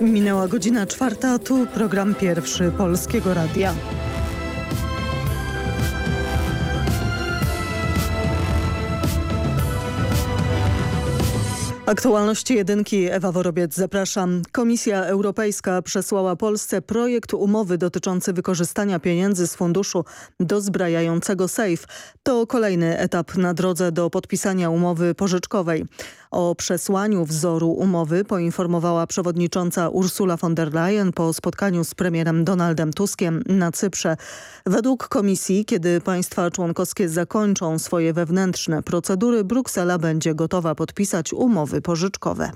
Minęła godzina czwarta, tu program pierwszy Polskiego Radia. Aktualności jedynki Ewa Worobiec zapraszam. Komisja Europejska przesłała Polsce projekt umowy dotyczący wykorzystania pieniędzy z funduszu dozbrajającego SAFE. To kolejny etap na drodze do podpisania umowy pożyczkowej. O przesłaniu wzoru umowy poinformowała przewodnicząca Ursula von der Leyen po spotkaniu z premierem Donaldem Tuskiem na Cyprze. Według komisji, kiedy państwa członkowskie zakończą swoje wewnętrzne procedury, Bruksela będzie gotowa podpisać umowy pożyczkowe.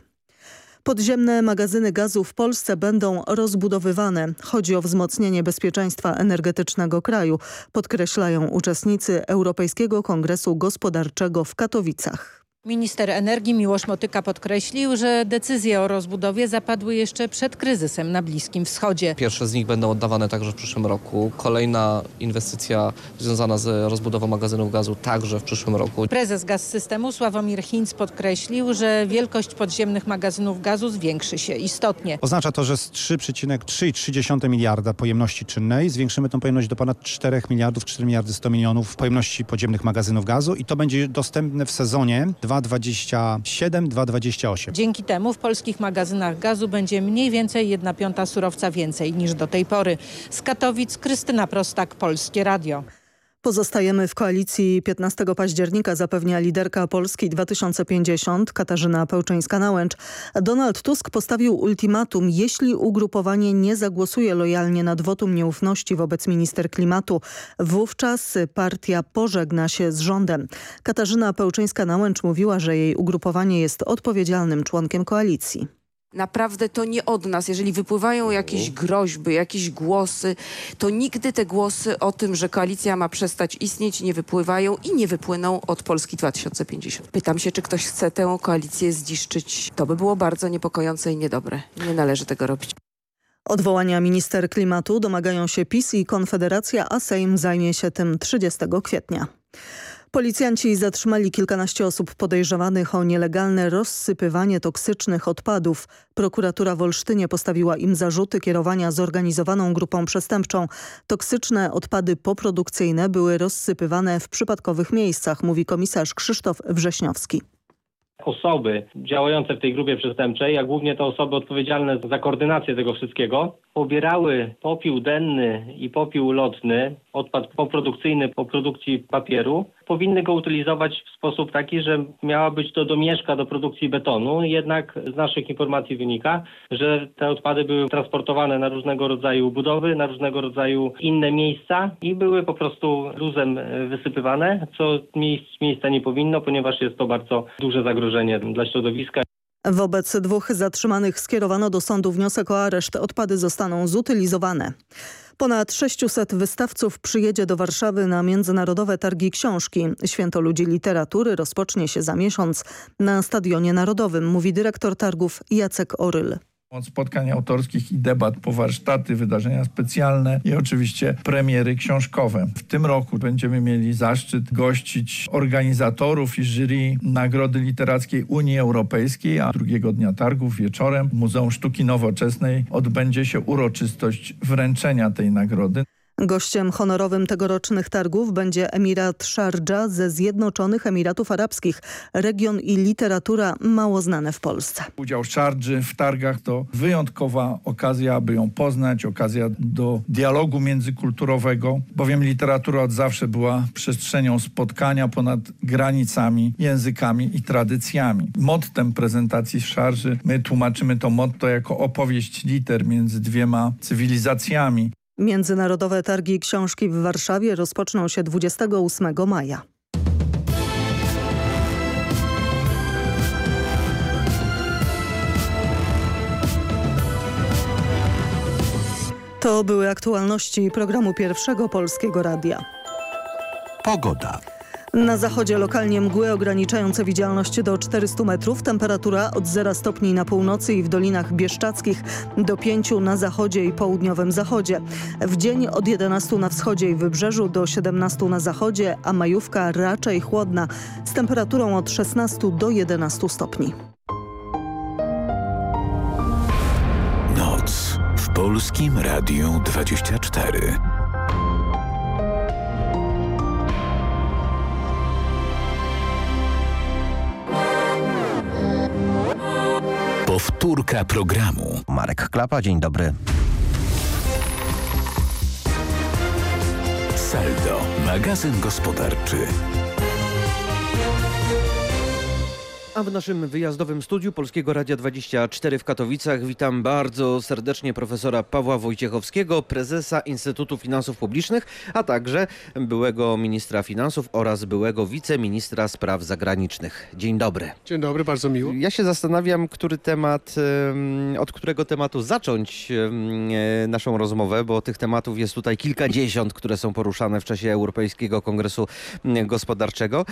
Podziemne magazyny gazu w Polsce będą rozbudowywane. Chodzi o wzmocnienie bezpieczeństwa energetycznego kraju, podkreślają uczestnicy Europejskiego Kongresu Gospodarczego w Katowicach. Minister energii Miłosz Motyka podkreślił, że decyzje o rozbudowie zapadły jeszcze przed kryzysem na Bliskim Wschodzie. Pierwsze z nich będą oddawane także w przyszłym roku. Kolejna inwestycja związana z rozbudową magazynów gazu także w przyszłym roku. Prezes Gaz Systemu Sławomir Hinz podkreślił, że wielkość podziemnych magazynów gazu zwiększy się istotnie. Oznacza to, że z 3,3 miliarda pojemności czynnej zwiększymy tę pojemność do ponad 4 miliardów, 4 miliardy 100 milionów pojemności podziemnych magazynów gazu i to będzie dostępne w sezonie 2,27-2,28. Dzięki temu w polskich magazynach gazu będzie mniej więcej 1 piąta surowca więcej niż do tej pory. Z Katowic Krystyna Prostak, Polskie Radio. Pozostajemy w koalicji 15 października, zapewnia liderka Polski 2050 Katarzyna Pełczyńska-Nałęcz. Donald Tusk postawił ultimatum, jeśli ugrupowanie nie zagłosuje lojalnie nad wotum nieufności wobec minister klimatu, wówczas partia pożegna się z rządem. Katarzyna Pełczyńska-Nałęcz mówiła, że jej ugrupowanie jest odpowiedzialnym członkiem koalicji. Naprawdę to nie od nas. Jeżeli wypływają jakieś groźby, jakieś głosy, to nigdy te głosy o tym, że koalicja ma przestać istnieć nie wypływają i nie wypłyną od Polski 2050. Pytam się, czy ktoś chce tę koalicję zniszczyć. To by było bardzo niepokojące i niedobre. Nie należy tego robić. Odwołania minister klimatu domagają się PiS i Konfederacja, a Sejm zajmie się tym 30 kwietnia. Policjanci zatrzymali kilkanaście osób podejrzewanych o nielegalne rozsypywanie toksycznych odpadów. Prokuratura w Olsztynie postawiła im zarzuty kierowania zorganizowaną grupą przestępczą. Toksyczne odpady poprodukcyjne były rozsypywane w przypadkowych miejscach, mówi komisarz Krzysztof Wrześniowski osoby działające w tej grupie przestępczej, a głównie te osoby odpowiedzialne za koordynację tego wszystkiego, pobierały popiół denny i popiół lotny, odpad poprodukcyjny po produkcji papieru, powinny go utylizować w sposób taki, że miała być to domieszka do produkcji betonu. Jednak z naszych informacji wynika, że te odpady były transportowane na różnego rodzaju budowy, na różnego rodzaju inne miejsca i były po prostu luzem wysypywane, co miejsc, miejsca nie powinno, ponieważ jest to bardzo duże zagrożenie dla środowiska. Wobec dwóch zatrzymanych skierowano do sądu wniosek o areszt. Odpady zostaną zutylizowane. Ponad 600 wystawców przyjedzie do Warszawy na Międzynarodowe Targi Książki. Święto Ludzi Literatury rozpocznie się za miesiąc na Stadionie Narodowym, mówi dyrektor targów Jacek Oryl. Od spotkań autorskich i debat po warsztaty, wydarzenia specjalne i oczywiście premiery książkowe. W tym roku będziemy mieli zaszczyt gościć organizatorów i jury Nagrody Literackiej Unii Europejskiej, a drugiego dnia targów wieczorem w Muzeum Sztuki Nowoczesnej odbędzie się uroczystość wręczenia tej nagrody. Gościem honorowym tegorocznych targów będzie Emirat Sharjah ze Zjednoczonych Emiratów Arabskich. Region i literatura mało znane w Polsce. Udział Szardży w targach to wyjątkowa okazja, aby ją poznać, okazja do dialogu międzykulturowego, bowiem literatura od zawsze była przestrzenią spotkania ponad granicami, językami i tradycjami. Mottem prezentacji Szarży my tłumaczymy to motto jako opowieść liter między dwiema cywilizacjami. Międzynarodowe Targi Książki w Warszawie rozpoczną się 28 maja. To były aktualności programu Pierwszego Polskiego Radia. Pogoda. Na zachodzie lokalnie mgły ograniczające widzialność do 400 metrów. Temperatura od 0 stopni na północy i w dolinach bieszczadzkich do 5 na zachodzie i południowym zachodzie. W dzień od 11 na wschodzie i wybrzeżu do 17 na zachodzie, a majówka raczej chłodna z temperaturą od 16 do 11 stopni. Polskim Radiu 24. Powtórka programu. Marek Klapa, dzień dobry. Saldo, magazyn gospodarczy. A w naszym wyjazdowym studiu Polskiego Radia 24 w Katowicach witam bardzo serdecznie profesora Pawła Wojciechowskiego, prezesa Instytutu Finansów Publicznych, a także byłego ministra finansów oraz byłego wiceministra spraw zagranicznych. Dzień dobry. Dzień dobry, bardzo miło. Ja się zastanawiam, który temat, od którego tematu zacząć e, naszą rozmowę, bo tych tematów jest tutaj kilkadziesiąt, które są poruszane w czasie Europejskiego Kongresu Gospodarczego,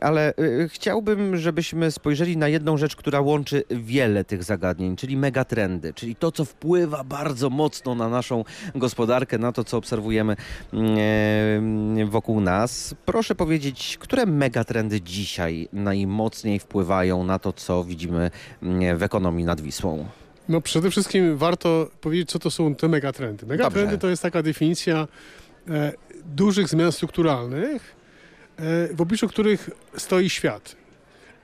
ale e, chciałbym, żebyśmy spojrzeli na jedną rzecz, która łączy wiele tych zagadnień, czyli megatrendy, czyli to, co wpływa bardzo mocno na naszą gospodarkę, na to, co obserwujemy mm, e, wokół nas. Proszę powiedzieć, które megatrendy dzisiaj najmocniej wpływają na to, co widzimy mm, w ekonomii nad Wisłą? No przede wszystkim warto powiedzieć, co to są te megatrendy. Megatrendy Dobrze. to jest taka definicja e, dużych zmian strukturalnych, e, w obliczu których stoi świat.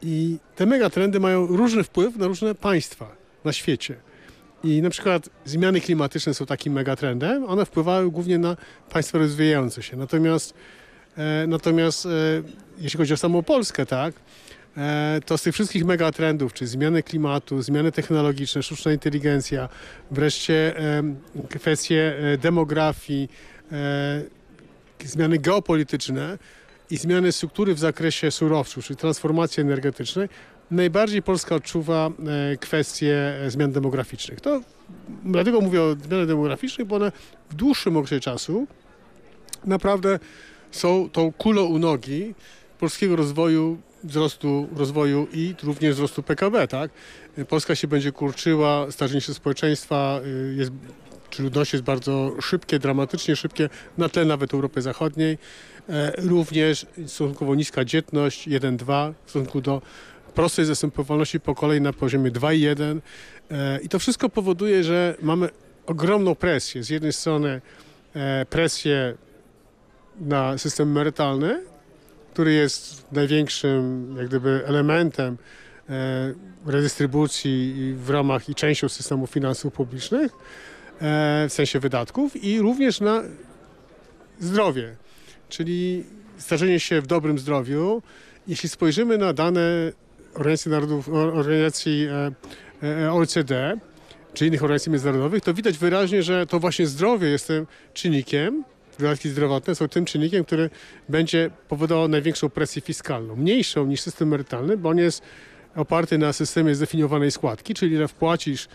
I te megatrendy mają różny wpływ na różne państwa na świecie. I na przykład zmiany klimatyczne są takim megatrendem. One wpływały głównie na państwa rozwijające się. Natomiast, e, natomiast e, jeśli chodzi o samą Polskę, tak, e, to z tych wszystkich megatrendów, czy zmiany klimatu, zmiany technologiczne, sztuczna inteligencja, wreszcie kwestie e, demografii, e, zmiany geopolityczne, i zmiany struktury w zakresie surowców, czyli transformacji energetycznej, najbardziej Polska odczuwa e, kwestie e, zmian demograficznych. To dlatego mówię o zmianach demograficznych, bo one w dłuższym okresie czasu naprawdę są tą kulą u nogi polskiego rozwoju, wzrostu rozwoju i również wzrostu PKB. Tak? Polska się będzie kurczyła, starzenie się społeczeństwa y, jest czy ludności jest bardzo szybkie, dramatycznie szybkie na tle nawet Europy Zachodniej. E, również stosunkowo niska dzietność 1,2 w stosunku do prostej zastępowalności po kolei na poziomie 2,1 e, i to wszystko powoduje, że mamy ogromną presję. Z jednej strony e, presję na system emerytalny, który jest największym jak gdyby elementem redystrybucji w ramach i częścią systemu finansów publicznych, w sensie wydatków i również na zdrowie czyli starzenie się w dobrym zdrowiu. Jeśli spojrzymy na dane Organizacji, Narodów, Organizacji e, e, OECD czy innych organizacji międzynarodowych, to widać wyraźnie, że to właśnie zdrowie jest tym czynnikiem, wydatki zdrowotne są tym czynnikiem, który będzie powodował największą presję fiskalną. Mniejszą niż system emerytalny, bo on jest oparty na systemie zdefiniowanej składki, czyli ile wpłacisz e,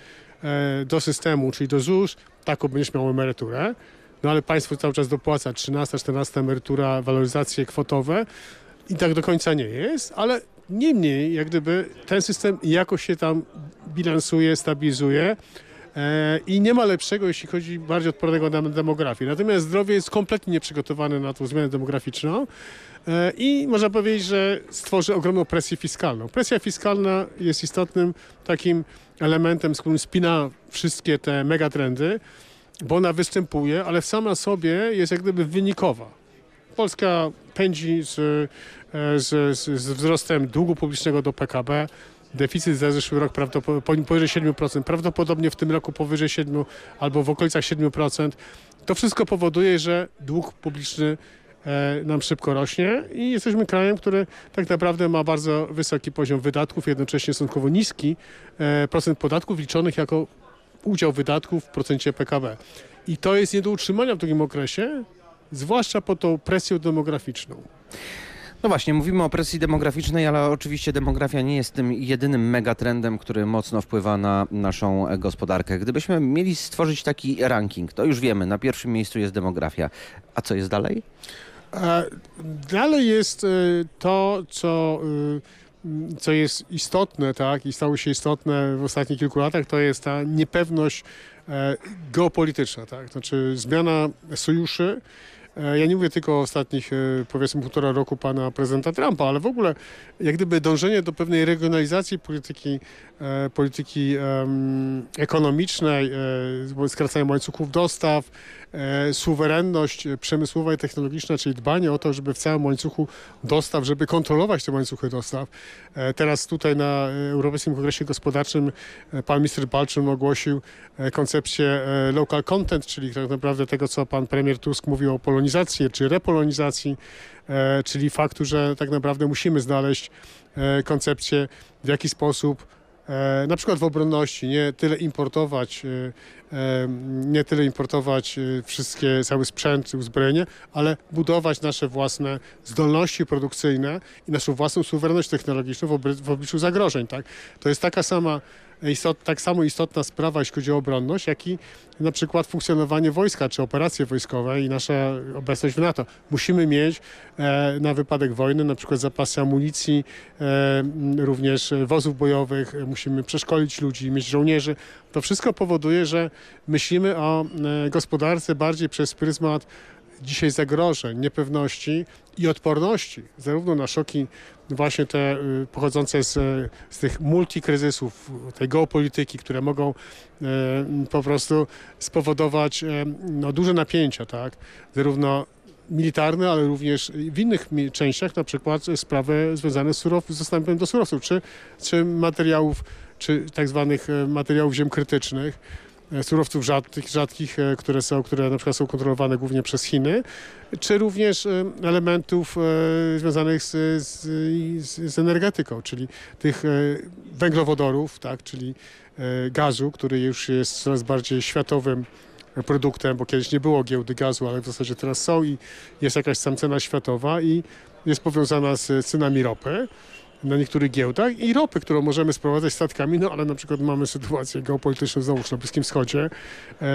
do systemu, czyli do ZUS, taką będziesz miał emeryturę. No ale państwo cały czas dopłaca 13, 14 emerytura, waloryzacje kwotowe. I tak do końca nie jest, ale niemniej jak gdyby ten system jakoś się tam bilansuje, stabilizuje e, i nie ma lepszego, jeśli chodzi bardziej odpornego na demografię. Natomiast zdrowie jest kompletnie nieprzygotowane na tą zmianę demograficzną. e, i można powiedzieć, że stworzy ogromną presję fiskalną. Presja fiskalna jest istotnym takim elementem, z którym spina wszystkie te megatrendy bo ona występuje, ale sama sobie jest jak gdyby wynikowa. Polska pędzi z, e, z, z wzrostem długu publicznego do PKB. Deficyt za zeszły rok powyżej 7%, prawdopodobnie w tym roku powyżej 7 albo w okolicach 7%. To wszystko powoduje, że dług publiczny e, nam szybko rośnie i jesteśmy krajem, który tak naprawdę ma bardzo wysoki poziom wydatków, jednocześnie stosunkowo niski e, procent podatków liczonych jako udział wydatków w procencie PKB. I to jest nie do utrzymania w takim okresie, zwłaszcza pod tą presją demograficzną. No właśnie, mówimy o presji demograficznej, ale oczywiście demografia nie jest tym jedynym megatrendem, który mocno wpływa na naszą gospodarkę. Gdybyśmy mieli stworzyć taki ranking, to już wiemy, na pierwszym miejscu jest demografia. A co jest dalej? Dalej jest e, to, co e, co jest istotne, tak, i stało się istotne w ostatnich kilku latach, to jest ta niepewność e, geopolityczna, tak, znaczy zmiana sojuszy, Ja nie mówię tylko o ostatnich, powiedzmy, półtora roku pana prezydenta Trumpa, ale w ogóle jak gdyby dążenie do pewnej regionalizacji polityki, polityki ekonomicznej, skracania łańcuchów dostaw, suwerenność przemysłowa i technologiczna, czyli dbanie o to, żeby w całym łańcuchu dostaw, żeby kontrolować te łańcuchy dostaw. Teraz tutaj na Europejskim Kongresie Gospodarczym pan minister Balczyn ogłosił koncepcję local content, czyli tak naprawdę tego, co pan premier Tusk mówił o polonizacji czy repolonizacji, czyli faktu, że tak naprawdę musimy znaleźć koncepcję, w jaki sposób na przykład w obronności, nie tyle importować, nie tyle importować wszystkie, cały sprzęt, uzbrojenie, ale budować nasze własne zdolności produkcyjne i naszą własną suwerenność technologiczną w, obliczu zagrożeń. Tak? To jest taka sama istot, tak samo istotna sprawa, jeśli chodzi o obronność, jak i na przykład funkcjonowanie wojska, czy operacje wojskowe i nasza obecność w NATO. Musimy mieć e, na wypadek wojny na przykład zapasy amunicji, e, również wozów bojowych, musimy przeszkolić ludzi, mieć żołnierzy. To wszystko powoduje, że myślimy o e, gospodarce bardziej przez pryzmat dzisiaj zagrożeń, niepewności i odporności, zarówno na szoki właśnie te y, pochodzące z, z tych multikryzysów, tej geopolityki, które mogą e, po prostu spowodować e, no, duże napięcia, tak? zarówno militarne, ale również w innych częściach, na przykład sprawy związane z, surow, z dostępem do surowców, czy, czy materiałów, czy tak zwanych materiałów ziem krytycznych, surowców rzadkich, rzadkich e, które, są, które na przykład są kontrolowane głównie przez Chiny, czy również e, elementów związanych z, z, z energetyką, czyli tych węglowodorów, tak, czyli gazu, który już jest coraz bardziej światowym produktem, bo kiedyś nie było giełdy gazu, ale w zasadzie teraz są i jest jakaś tam cena światowa i jest powiązana z cenami ropy na niektórych giełdach i ropy, którą możemy sprowadzać statkami, no ale na przykład mamy sytuację geopolityczną znowu na Bliskim Wschodzie, e,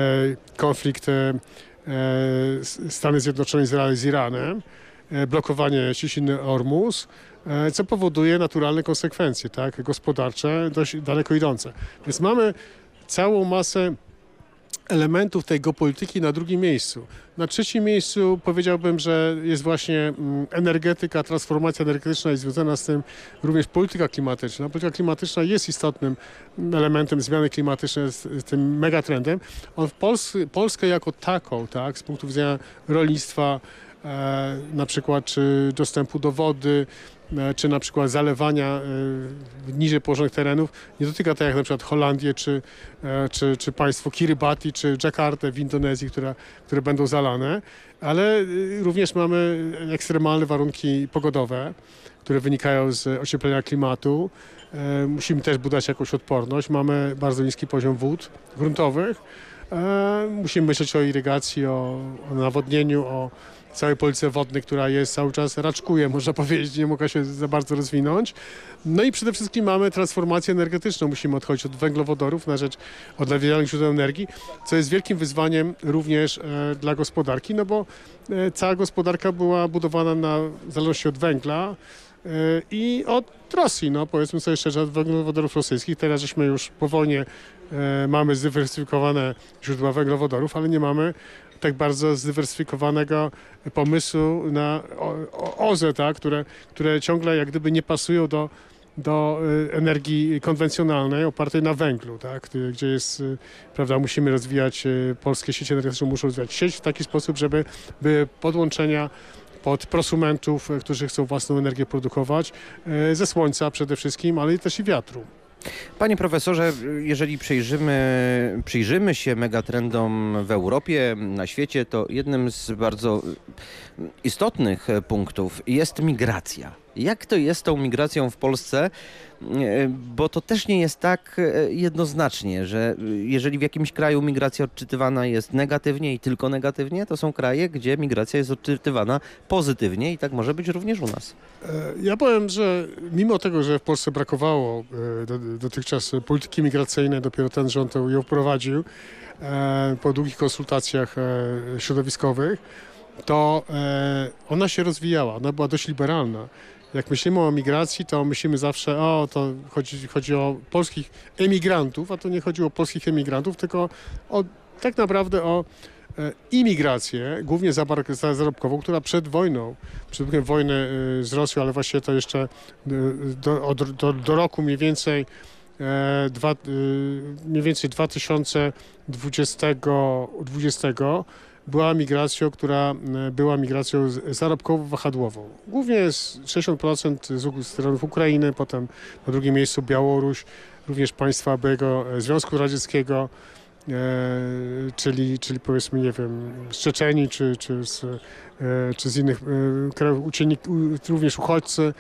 konflikt e, e Stany Zjednoczone Izrael z Iranem, blokowanie ciśniny Ormus, co powoduje naturalne konsekwencje tak, gospodarcze, dość daleko idące. Więc mamy całą masę elementów tej geopolityki na drugim miejscu. Na trzecim miejscu powiedziałbym, że jest właśnie mm, energetyka, transformacja energetyczna i związana z tym również polityka klimatyczna. Polityka klimatyczna jest istotnym elementem zmiany klimatycznej, z tym megatrendem. On w Polsce, Polskę jako taką, tak, z punktu widzenia rolnictwa, e, na przykład czy dostępu do wody, czy na przykład zalewania e, niżej położonych terenów nie dotyka tak jak na przykład Holandię, czy, e, czy, czy państwo Kiribati, czy Jakartę w Indonezji, które, które będą zalane, ale również mamy ekstremalne warunki pogodowe, które wynikają z ocieplenia klimatu. Musimy też budować jakąś odporność. Mamy bardzo niski poziom wód gruntowych. Musimy myśleć o irygacji, o, o nawodnieniu, o całej polityce wodnej, która jest cały czas raczkuje, można powiedzieć, nie mogła się za bardzo rozwinąć. No i przede wszystkim mamy transformację energetyczną. Musimy odchodzić od węglowodorów na rzecz odnawialnych źródeł energii, co jest wielkim wyzwaniem również e, dla gospodarki, no bo e, cała gospodarka była budowana na zależności od węgla e, i od Rosji, no powiedzmy sobie szczerze, od węglowodorów rosyjskich. Teraz żeśmy już po wojnie e, mamy zdywersyfikowane źródła węglowodorów, ale nie mamy tak bardzo zdywersyfikowanego pomysłu na OZE, tak, które, które ciągle jak gdyby nie pasują do, do y, energii konwencjonalnej opartej na węglu, tak, gdzie jest, y, prawda, musimy rozwijać, y, polskie sieci energetyczne muszą rozwijać sieć w taki sposób, żeby były podłączenia pod prosumentów, którzy chcą własną energię produkować, ze słońca przede wszystkim, ale też i wiatru. Panie profesorze, jeżeli przyjrzymy, przyjrzymy się megatrendom w Europie, na świecie, to jednym z bardzo istotnych punktów jest migracja. Jak to jest z tą migracją w Polsce? E, bo to też nie jest tak e, jednoznacznie, że jeżeli w jakimś kraju migracja odczytywana jest negatywnie i tylko negatywnie, to są kraje, gdzie migracja jest odczytywana pozytywnie i tak może być również u nas. E, ja powiem, że mimo tego, że w Polsce brakowało dotychczas polityki migracyjnej, dopiero ten rząd ją wprowadził po długich konsultacjach środowiskowych, to ona się rozwijała, ona była dość liberalna jak myślimy o migracji, to myślimy zawsze, o, to chodzi, chodzi o polskich emigrantów, a to nie chodzi o polskich emigrantów, tylko o, tak naprawdę o e, imigrację, głównie zarobkową, która przed wojną, przed wojny e, z Rosją, ale właściwie to jeszcze do, od, do, do roku mniej więcej dwa, mniej więcej 2020 20, była migracją, która była migracją zarobkowo-wahadłową. Głównie 60% z terenów Ukrainy, potem na drugim miejscu Białoruś, również państwa byłego Związku Radzieckiego, e, czyli, czyli powiedzmy, nie wiem, z Czeczeni czy, czy, z, e, czy z innych e, krajów, również uchodźcy.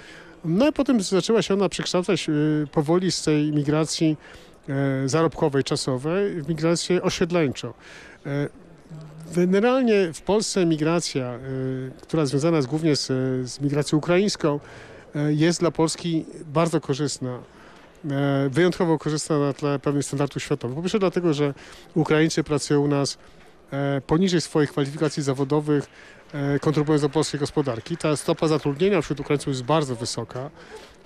No i potem zaczęła się ona przekształcać powoli z tej migracji zarobkowej, czasowej w migrację osiedleńczą. Generalnie w Polsce migracja, która związana jest głównie z, z migracją ukraińską, jest dla Polski bardzo korzystna. E, wyjątkowo korzysta na tle pewnych standardów światowych. Po pierwsze dlatego, że Ukraińcy pracują u nas e, poniżej swoich kwalifikacji zawodowych, e, kontrybując do polskiej gospodarki. Ta stopa zatrudnienia wśród Ukraińców jest bardzo wysoka.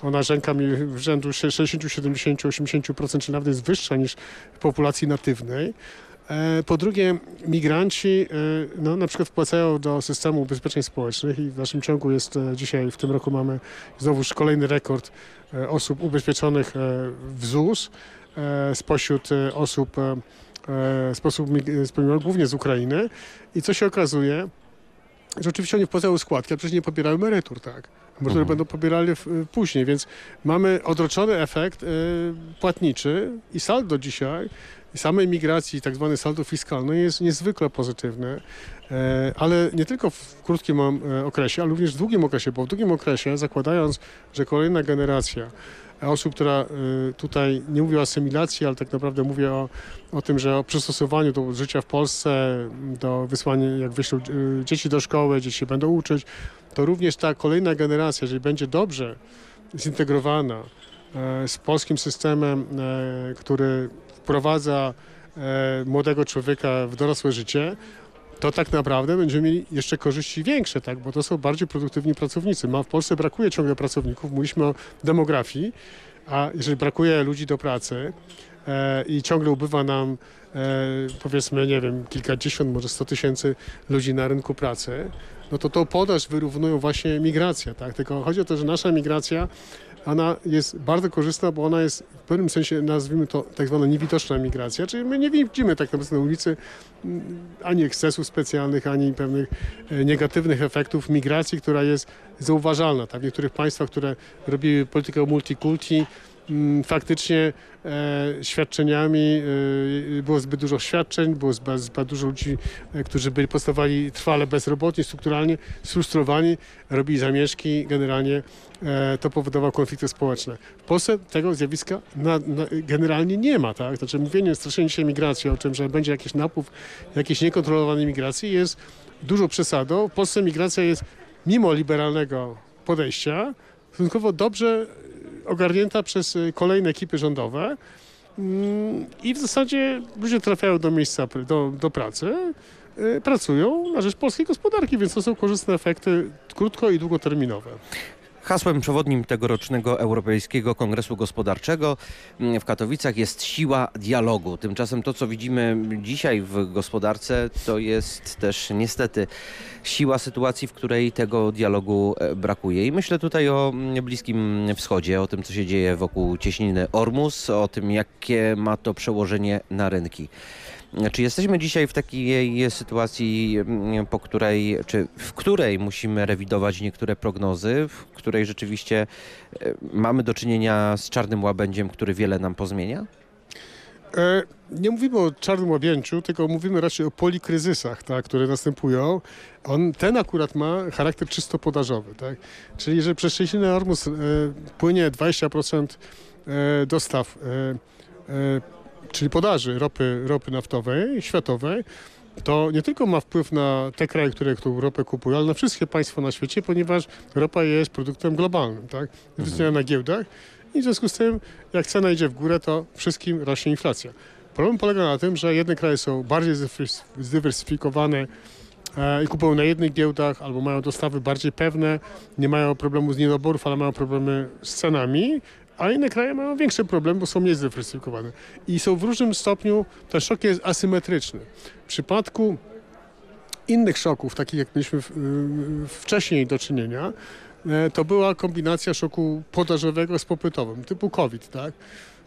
Ona rzęka mi w rzędu 60, 70, 80%, czy nawet jest wyższa niż w populacji natywnej. E, po drugie, migranci e, no, na przykład wpłacają do systemu ubezpieczeń społecznych i w naszym ciągu jest e, dzisiaj, w tym roku mamy znowuż kolejny rekord osób ubezpieczonych w ZUS spośród osób sposób, głównie z Ukrainy. I co się okazuje, że oczywiście oni wpłacają składki, a przecież nie pobierają emerytur, tak? Może mhm. będą pobierali później, więc mamy odroczony efekt płatniczy i saldo dzisiaj samej migracji, tak zwany saldo fiskalne jest niezwykle pozytywne, e, ale nie tylko w krótkim e, okresie, ale również w długim okresie, bo w długim okresie zakładając, że kolejna generacja osób, która e, tutaj nie mówię o asymilacji, ale tak naprawdę mówię o, o tym, że o przystosowaniu do życia w Polsce, do wysłania, jak wyślą dzieci do szkoły, dzieci się będą uczyć, to również ta kolejna generacja, jeżeli będzie dobrze zintegrowana z polskim systemem, który wprowadza e, młodego człowieka w dorosłe życie, to tak naprawdę będziemy mieli jeszcze korzyści większe, tak? bo to są bardziej produktywni pracownicy. Ma, w Polsce brakuje ciągle pracowników, mówiliśmy o demografii, a jeżeli brakuje ludzi do pracy e, i ciągle ubywa nam e, powiedzmy, nie wiem, kilkadziesiąt, może sto tysięcy ludzi na rynku pracy, no to tą podaż wyrównują właśnie migracja, tak? Tylko chodzi o to, że nasza migracja ona jest bardzo korzystna, bo ona jest w pewnym sensie, nazwijmy to tak zwana niewidoczna migracja, czyli my nie widzimy tak naprawdę na ulicy mm, ani ekscesów specjalnych, ani pewnych e, negatywnych efektów migracji, która jest zauważalna. Tak? W niektórych państwach, które robiły politykę multikulti, faktycznie e, świadczeniami e, było zbyt dużo świadczeń, było zbyt, zbyt dużo ludzi, e, którzy byli postawali trwale bezrobotni, strukturalnie, sfrustrowani, robili zamieszki, generalnie to powodowało konflikty społeczne. W Polsce tego zjawiska na, na, generalnie nie ma, tak? Znaczy mówienie, straszenie się migracji, o czym, że będzie jakiś napływ jakiejś niekontrolowanej migracji jest dużo przesadą. W Polsce migracja jest mimo liberalnego podejścia stosunkowo dobrze ogarnięta przez y, kolejne ekipy rządowe mm, i w zasadzie ludzie trafiają do miejsca, do, do pracy, y, pracują na rzecz polskiej gospodarki, więc to są korzystne efekty krótko i długoterminowe. Hasłem przewodnim tegorocznego Europejskiego Kongresu Gospodarczego mm, w Katowicach jest siła dialogu. Tymczasem to, co widzimy dzisiaj w gospodarce, to jest też niestety siła sytuacji, w której tego dialogu e, brakuje. I myślę tutaj o mm, Bliskim Wschodzie, o tym, co się dzieje wokół cieśniny Ormus, o tym, jakie ma to przełożenie na rynki. Czy jesteśmy dzisiaj w takiej sytuacji, mm, po której, czy w której musimy rewidować niektóre prognozy, w której rzeczywiście e, mamy do czynienia z czarnym łabędziem, który wiele nam pozmienia? E, nie mówimy o czarnym łabędziu, tylko mówimy raczej o polikryzysach, tak, które następują. On, ten akurat ma charakter czysto podażowy. Tak? Czyli jeżeli przez Szczecinę Ormus e, płynie 20% e, dostaw e, e czyli podaży ropy, ropy naftowej, światowej, to nie tylko ma wpływ na te kraje, które tą ropę kupują, ale na wszystkie państwa na świecie, ponieważ ropa jest produktem globalnym, tak? Mhm. na giełdach i w związku z tym, jak cena idzie w górę, to wszystkim rośnie inflacja. Problem polega na tym, że jedne kraje są bardziej zdywersyfikowane e, i kupują na jednych giełdach albo mają dostawy bardziej pewne, nie mają problemu z niedoborów, ale mają problemy z cenami, a inne kraje mają większe problemy, bo są mniej zdywersyfikowane. I są w różnym stopniu, ten szok jest asymetryczny. W przypadku innych szoków, takich jak mieliśmy y, wcześniej do czynienia, e, to była kombinacja szoku podażowego z popytowym, typu COVID, tak?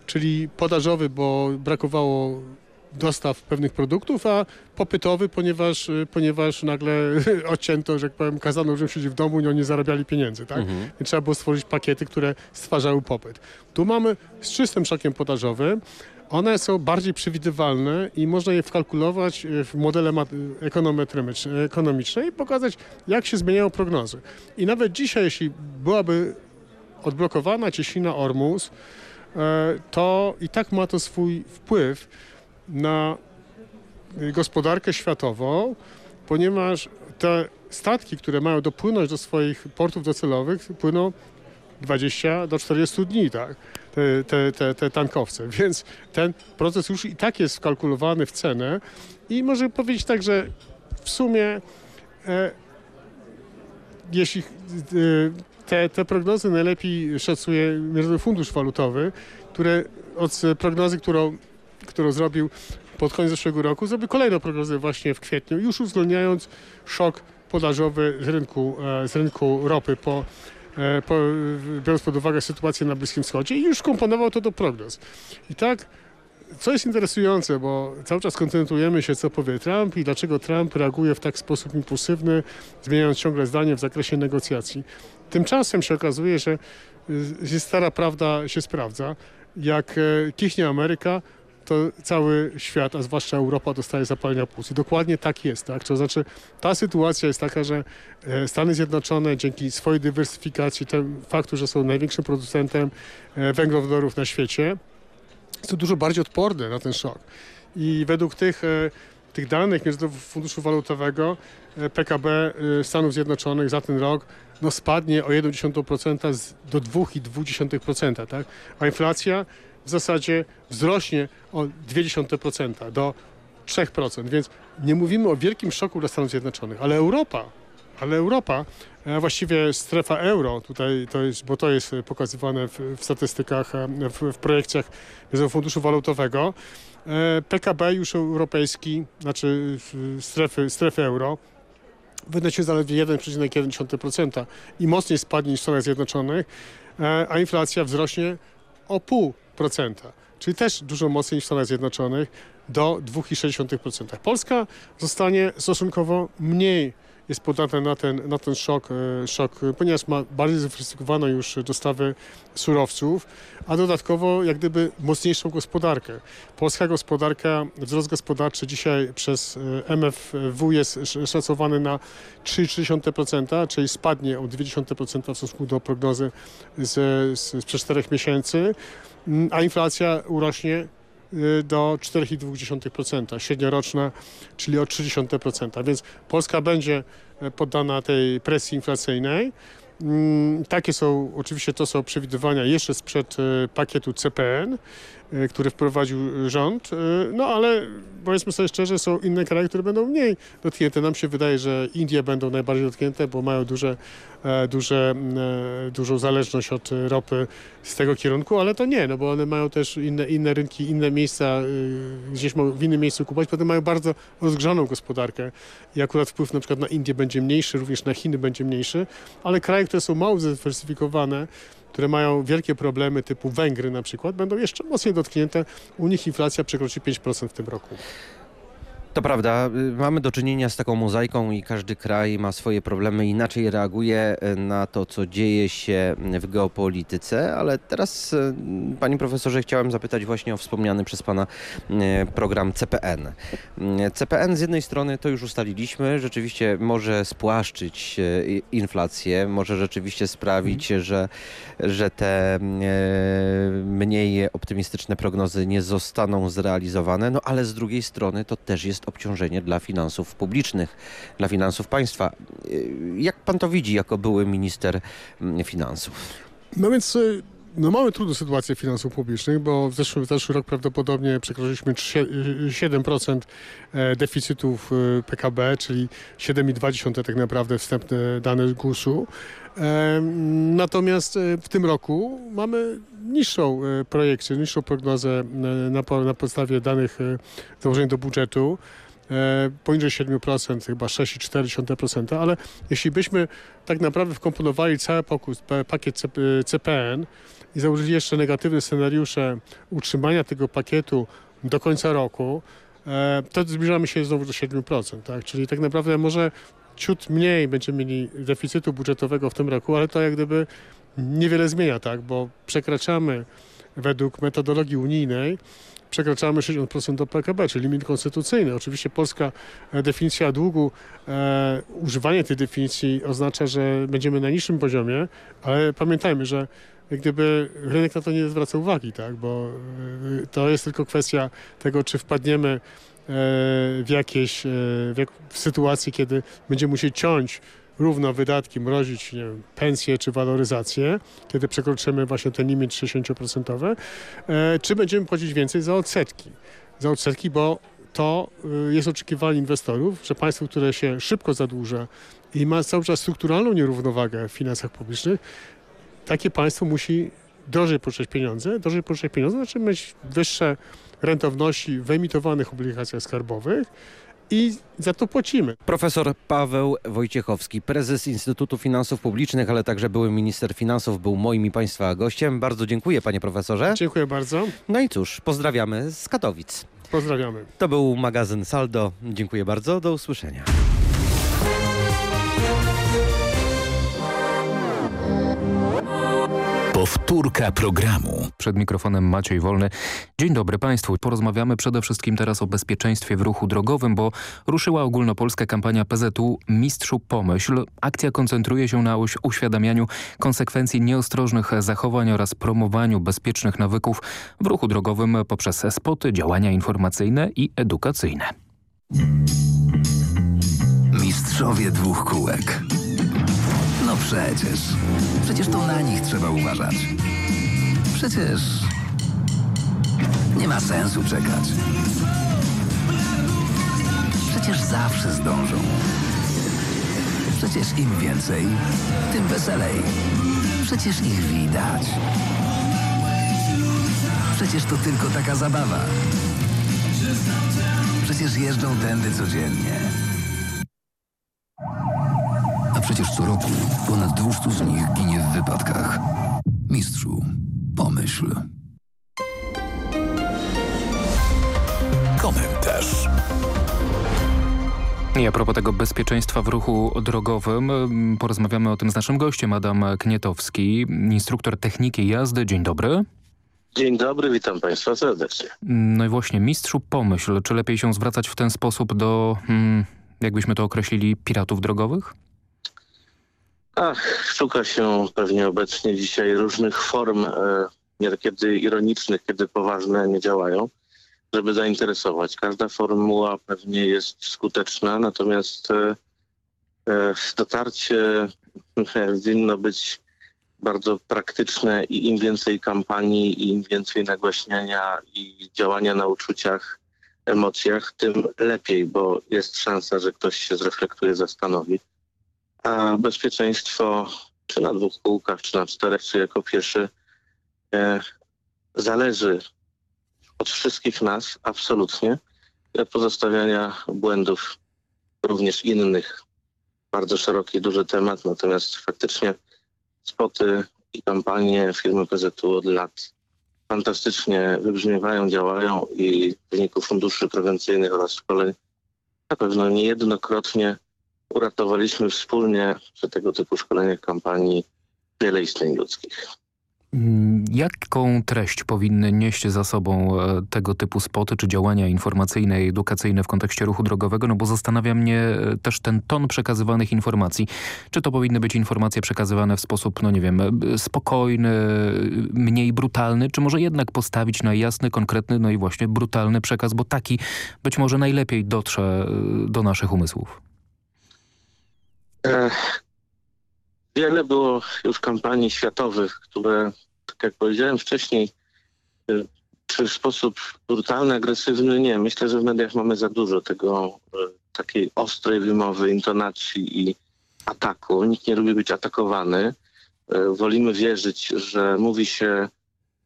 Czyli podażowy, bo brakowało dostaw pewnych produktów, a popytowy, ponieważ, y, ponieważ nagle odcięto, że jak powiem, kazano ludziom siedzieć w domu i oni zarabiali pieniędzy, tak? Mhm. I trzeba było stworzyć pakiety, które stwarzały popyt. Tu mamy z czystym szokiem podażowym, one są bardziej przewidywalne i można je wkalkulować y, w modele ekonomiczne i pokazać, jak się zmieniają prognozy. I nawet dzisiaj, jeśli byłaby odblokowana cieśnina Ormus, e, to i tak ma to swój wpływ na gospodarkę światową, ponieważ te statki, które mają dopłynąć do swoich portów docelowych, płyną 20 do 40 dni, tak? Te, te, te, te tankowce. Więc ten proces już i tak jest wkalkulowany w cenę i może powiedzieć tak, że w sumie e, jeśli e, te, te prognozy najlepiej szacuje Międzynarodowy Fundusz Walutowy, które od prognozy, którą którą zrobił pod koniec zeszłego roku, zrobił kolejną prognozę właśnie w kwietniu, już uwzględniając szok podażowy z rynku, e, z rynku ropy po, e, po, biorąc pod uwagę sytuację na Bliskim Wschodzie i już komponował to do prognoz. I tak, co jest interesujące, bo cały czas koncentrujemy się, co powie Trump i dlaczego Trump reaguje w tak sposób impulsywny, zmieniając ciągle zdanie w zakresie negocjacji. Tymczasem się okazuje, że y, stara prawda się sprawdza. Jak e, kichnie Ameryka, to cały świat, a zwłaszcza Europa dostaje zapalenia płuc. I dokładnie tak jest. Tak? To znaczy ta sytuacja jest taka, że e, Stany Zjednoczone dzięki swojej dywersyfikacji, temu faktu, że są największym producentem e, węglowodorów na świecie, są dużo bardziej odporne na ten szok. I według tych, e, tych danych Międzynarodowego Funduszu Walutowego PKB Stanów Zjednoczonych za ten rok no, spadnie o 1,1% do 2,2%, tak? a inflacja w zasadzie wzrośnie o 0,2% do 3%. Więc nie mówimy o wielkim szoku dla Stanów Zjednoczonych, ale Europa, ale Europa, właściwie strefa euro, tutaj to jest, bo to jest pokazywane w, w statystykach, w, w projekcjach Międzynarodowego Funduszu Walutowego, e, PKB już europejski, znaczy strefy, strefy euro, wynosi zaledwie 1,1% i mocniej spadnie niż w Stanach Zjednoczonych, e, a inflacja wzrośnie o pół czyli też dużo mocniej niż w Stanach Zjednoczonych, do 2,6%. Polska zostanie stosunkowo mniej jest podatna na ten, na ten szok, e, szok, ponieważ ma bardziej zdywersyfikowaną już dostawy surowców, a dodatkowo jak gdyby mocniejszą gospodarkę. Polska gospodarka, wzrost gospodarczy dzisiaj przez e, MFW jest szacowany na 3,3%, czyli spadnie o 0,2% w stosunku do prognozy z, z, sprzed 4 miesięcy, a inflacja urośnie Y, do 4,2%, średnioroczna, czyli o 0,3%. Więc Polska będzie e, poddana tej presji inflacyjnej. Mm, takie są, oczywiście to są przewidywania jeszcze sprzed e, pakietu CPN, który wprowadził rząd, no ale powiedzmy sobie szczerze, są inne kraje, które będą mniej dotknięte. Nam się wydaje, że Indie będą najbardziej dotknięte, bo mają duże, duże, dużą zależność od ropy z tego kierunku, ale to nie, no bo one mają też inne, inne rynki, inne miejsca, gdzieś w innym miejscu kupować, potem mają bardzo rozgrzaną gospodarkę i akurat wpływ na przykład na Indię będzie mniejszy, również na Chiny będzie mniejszy, ale kraje, które są mało zdywersyfikowane, które mają wielkie problemy typu Węgry na przykład, będą jeszcze mocniej dotknięte. U nich inflacja przekroczy 5% w tym roku. To prawda, y, mamy do czynienia z taką mozaiką i każdy kraj ma swoje problemy, inaczej reaguje y, na to, co dzieje się w geopolityce, ale teraz, y, panie profesorze, chciałem zapytać właśnie o wspomniany przez pana program CPN. CPN z jednej strony, to już ustaliliśmy, rzeczywiście może spłaszczyć inflację, może rzeczywiście sprawić, mhm. że, że te mniej optymistyczne prognozy nie zostaną zrealizowane, no ale z drugiej strony to też jest obciążenie dla finansów publicznych, dla finansów państwa. Jak pan to widzi jako były minister mm, finansów? No więc y, no mamy trudną sytuację finansów publicznych, bo w zeszły, w zeszły rok prawdopodobnie przekroczyliśmy 7% e, deficytów y, PKB, czyli 7,2 tak naprawdę wstępne dane GUS-u. E, natomiast e, w tym roku mamy niższą projekcję, niższą prognozę na, na podstawie danych założeń do budżetu. e, poniżej 7%, chyba 6,4%, ale jeśli byśmy tak naprawdę wkomponowali cały pokus, pakiet CPN i założyli jeszcze negatywne scenariusze utrzymania tego pakietu do końca roku, e, to zbliżamy się znowu do 7%. Tak? Czyli tak naprawdę może ciut mniej będziemy mieli deficytu budżetowego w tym roku, ale to jak gdyby niewiele zmienia, tak? bo przekraczamy według metodologii unijnej przekraczamy 60% do PKB, czyli limit konstytucyjny. Oczywiście polska e, definicja długu, e, używanie tej definicji oznacza, że będziemy na niższym poziomie, ale pamiętajmy, że jak gdyby rynek na to nie zwraca uwagi, tak? bo e, to jest tylko kwestia tego, czy wpadniemy e, w jakieś w, jak, w sytuacji, kiedy będziemy musieli ciąć równo wydatki, mrozić nie wiem, pensje czy waloryzację, kiedy przekroczymy właśnie ten limit 60%, e, czy będziemy płacić więcej za odsetki. Za odsetki, bo to e, jest oczekiwanie inwestorów, że państwo, które się szybko zadłuża i ma cały czas strukturalną nierównowagę w finansach publicznych, takie państwo musi drożej pożyczać pieniądze. Drożej pożyczać pieniądze znaczy mieć wyższe rentowności w emitowanych obligacjach skarbowych, i za to płacimy. Profesor Paweł Wojciechowski, prezes Instytutu Finansów Publicznych, ale także były minister finansów, był moim i Państwa gościem. Bardzo dziękuję panie profesorze. Dziękuję bardzo. No i cóż, pozdrawiamy z Katowic. Pozdrawiamy. To był magazyn Saldo. Dziękuję bardzo, do usłyszenia. Powtórka programu. Przed mikrofonem Maciej Wolny. Dzień dobry Państwu. Porozmawiamy przede wszystkim teraz o bezpieczeństwie w ruchu drogowym, bo ruszyła ogólnopolska kampania PZU Mistrzu Pomyśl. Akcja koncentruje się na uświadamianiu konsekwencji nieostrożnych zachowań oraz promowaniu bezpiecznych nawyków w ruchu drogowym poprzez spoty, działania informacyjne i edukacyjne. Mistrzowie dwóch kółek. Przecież. Przecież to na nich trzeba uważać. Przecież nie ma sensu czekać. Przecież zawsze zdążą. Przecież im więcej, tym weselej. Przecież ich widać. Przecież to tylko taka zabawa. Przecież jeżdżą tędy codziennie. A przecież co roku ponad 200 z nich ginie w wypadkach. Mistrzu, pomyśl. Komentarz. I a propos tego bezpieczeństwa w ruchu drogowym, mm, porozmawiamy o tym z naszym gościem, Adam Knietowski, instruktor techniki jazdy. Dzień dobry. Dzień dobry, witam Państwa serdecznie. No i właśnie, mistrzu pomyśl, czy lepiej się zwracać w ten sposób do, hmm, jakbyśmy to określili, piratów drogowych? Ach, szuka się pewnie obecnie dzisiaj różnych form, e, niekiedy ironicznych, kiedy poważne nie działają, żeby zainteresować. Każda formuła pewnie jest skuteczna, natomiast e, e, dotarcie winno być bardzo praktyczne i im więcej kampanii, i im więcej nagłaśniania i działania na uczuciach, emocjach, tym lepiej, bo jest szansa, że ktoś się zreflektuje, zastanowi a bezpieczeństwo czy na dwóch kółkach, czy na czterech, czy jako pieszy e, zależy od wszystkich nas absolutnie pozostawiania błędów również innych. Bardzo szeroki, duży temat, natomiast faktycznie spoty i kampanie firmy PZU od lat fantastycznie wybrzmiewają, działają i w wyniku funduszy prewencyjnych oraz szkoleń na pewno niejednokrotnie uratowaliśmy wspólnie przy tego typu szkoleniach kampanii wiele istnień ludzkich. Mm, jaką treść powinny nieść za sobą e, tego typu spoty czy działania informacyjne i edukacyjne w kontekście ruchu drogowego? No bo zastanawia mnie e, też ten ton przekazywanych informacji. Czy to powinny być informacje przekazywane w sposób, no nie wiem, e, spokojny, mniej brutalny, czy może jednak postawić na jasny, konkretny, no i właśnie brutalny przekaz, bo taki być może najlepiej dotrze do naszych umysłów? Wiele było już kampanii światowych, które, tak jak powiedziałem wcześniej, y, czy w sposób brutalny, agresywny, nie. Myślę, że w mediach mamy za dużo tego, y, takiej ostrej wymowy, intonacji i ataku. Nikt nie lubi być atakowany. Y, wolimy wierzyć, że mówi się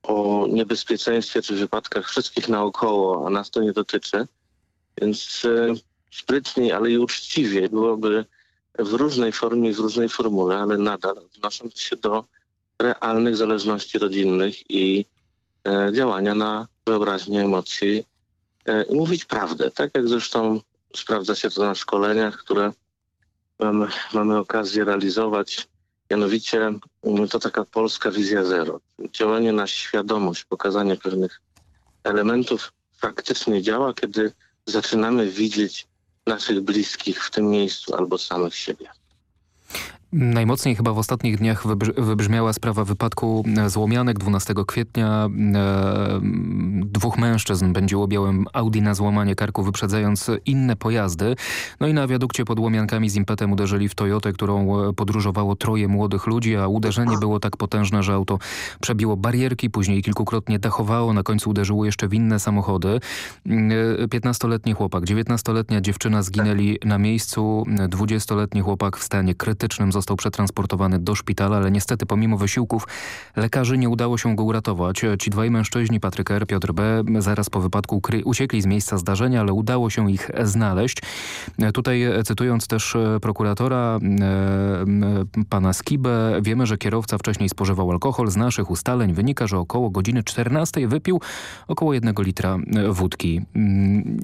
o niebezpieczeństwie czy wypadkach wszystkich naokoło, a nas to nie dotyczy. Więc sprytniej, ale i uczciwie byłoby w różnej formie i w różnej formule, ale nadal odnosząc się do realnych zależności rodzinnych i e, działania na wyobraźnię emocji e, mówić prawdę, tak jak zresztą sprawdza się to na szkoleniach, które mamy, mamy okazję realizować. Mianowicie to taka polska wizja zero. Działanie na świadomość, pokazanie pewnych elementów faktycznie działa, kiedy zaczynamy widzieć naszych bliskich w tym miejscu albo samych siebie. Najmocniej chyba w ostatnich dniach wybrzmiała sprawa wypadku e, złomianek 12 kwietnia. E, dwóch mężczyzn pędziło białym Audi na złamanie karku, wyprzedzając inne pojazdy. No i na wiadukcie pod Łomiankami z impetem uderzyli w Toyotę, którą e, podróżowało troje młodych ludzi, a uderzenie było tak potężne, że auto przebiło barierki, później kilkukrotnie dachowało, na końcu uderzyło jeszcze w inne samochody. 15-letni chłopak, 19-letnia dziewczyna zginęli na miejscu, 20-letni chłopak w stanie krytycznym został został przetransportowany do szpitala, ale niestety pomimo wysiłków lekarzy nie udało się go uratować. Ci dwaj mężczyźni, Patryk R., Piotr B., zaraz po wypadku uciekli z miejsca zdarzenia, ale udało się ich znaleźć. Tutaj cytując też prokuratora pana Skibę, wiemy, że kierowca wcześniej spożywał alkohol. Z naszych ustaleń wynika, że około godziny 14 wypił około jednego litra wódki.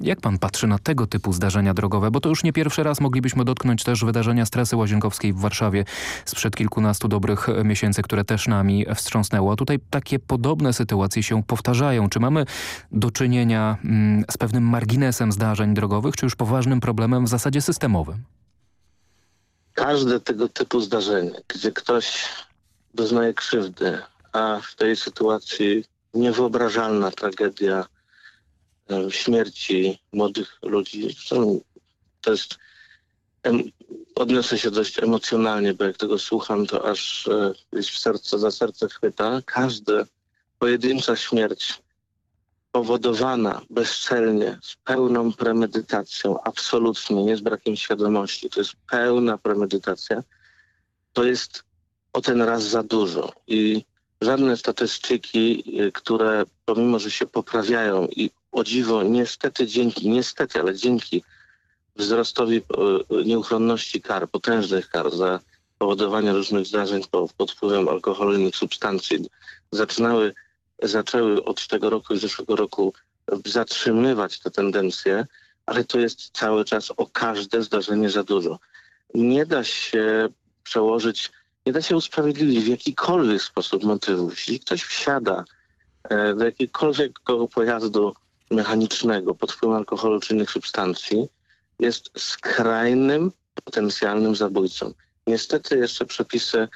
Jak pan patrzy na tego typu zdarzenia drogowe? Bo to już nie pierwszy raz moglibyśmy dotknąć też wydarzenia stresy łazienkowskiej w Warszawie Warszawie sprzed kilkunastu dobrych miesięcy, które też nami wstrząsnęło. Tutaj takie podobne sytuacje się powtarzają. Czy mamy do czynienia mm, z pewnym marginesem zdarzeń drogowych, czy już poważnym problemem w zasadzie systemowym? Każde tego typu zdarzenie, gdzie ktoś doznaje krzywdy, a w tej sytuacji niewyobrażalna tragedia śmierci młodych ludzi. To jest odniosę się dość emocjonalnie, bo jak tego słucham, to aż e, gdzieś w serce, za serce chwyta. Każda pojedyncza śmierć powodowana bezczelnie, z pełną premedytacją, absolutnie, nie z brakiem świadomości, to jest pełna premedytacja, to jest o ten raz za dużo. I żadne statystyki, e, które pomimo, że się poprawiają i o dziwo niestety dzięki, niestety, ale dzięki wzrostowi e, nieuchronności kar, potężnych kar za powodowanie różnych zdarzeń pod wpływem alkoholu innych substancji zaczynały, zaczęły od tego roku i zeszłego roku zatrzymywać te tendencje, ale to jest cały czas o każde zdarzenie za dużo. Nie da się przełożyć, nie da się usprawiedliwić w jakikolwiek sposób motywów. Jeśli ktoś wsiada e, do jakiegokolwiek pojazdu mechanicznego pod wpływem alkoholu czy innych substancji, jest skrajnym potencjalnym zabójcą. Niestety jeszcze przepisy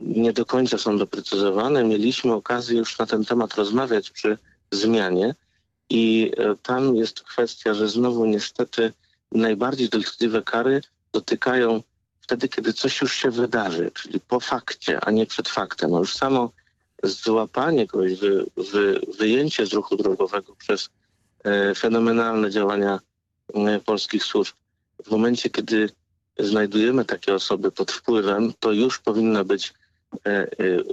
nie do końca są doprecyzowane. Mieliśmy okazję już na ten temat rozmawiać przy zmianie i e, tam jest kwestia, że znowu niestety najbardziej dotkliwe kary dotykają wtedy, kiedy coś już się wydarzy, czyli po fakcie, a nie przed faktem. No już samo złapanie kogoś, wy, wy, wyjęcie z ruchu drogowego przez e, fenomenalne działania polskich służb. W momencie, kiedy znajdujemy takie osoby pod wpływem, to już powinna być e, e,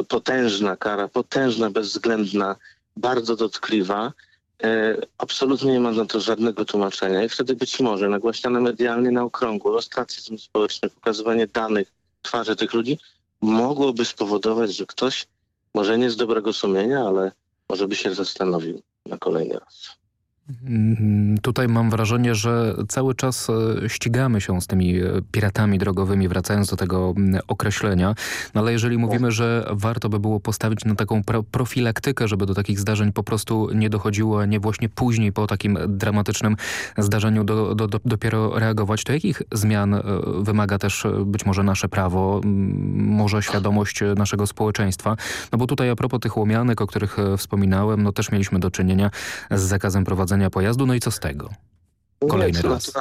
potężna kara, potężna, bezwzględna, bardzo dotkliwa. Absolutnie nie ma na to żadnego tłumaczenia i wtedy być może nagłaśniane medialnie na okrągło, ostracyzm społeczny, pokazywanie danych, twarzy tych ludzi mogłoby spowodować, że ktoś może nie z dobrego sumienia, ale może by się zastanowił na kolejny raz. Tutaj mam wrażenie, że cały czas e, ścigamy się z tymi e, piratami drogowymi, wracając do tego określenia. No ale jeżeli mówimy, że warto by było postawić na taką profilaktykę, żeby do takich zdarzeń po prostu nie dochodziło, a nie właśnie później po takim dramatycznym zdarzeniu do, do, do, dopiero reagować, to jakich zmian e, wymaga też być może nasze prawo, może świadomość naszego społeczeństwa? No bo tutaj a propos tych łomianek, o których wspominałem, no też mieliśmy do czynienia z zakazem prowadzenia pojazdu, no i co z tego? Kolejny nie, raz.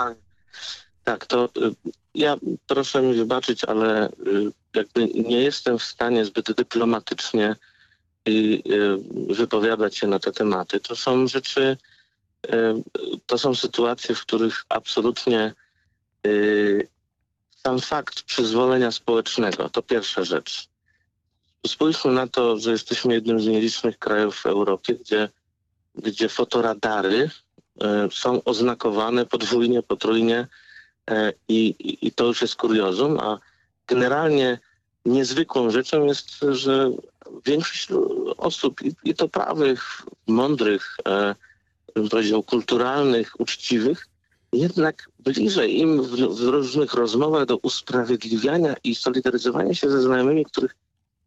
Tak, to y, ja proszę mi wybaczyć, ale y, jakby nie jestem w stanie zbyt dyplomatycznie y, wypowiadać się na te tematy. To są rzeczy, to są sytuacje, w których absolutnie sam fakt przyzwolenia społecznego to pierwsza rzecz. Spójrzmy na to, że jesteśmy jednym z nielicznych krajów w Europie, gdzie gdzie fotoradary są oznakowane podwójnie, potrójnie i, i to już jest kuriozum, a generalnie niezwykłą rzeczą jest, że większość osób, i, to prawych, mądrych, e, bym powiedział kulturalnych, uczciwych, jednak bliżej im w, różnych rozmowach do usprawiedliwiania i solidaryzowania się ze znajomymi, których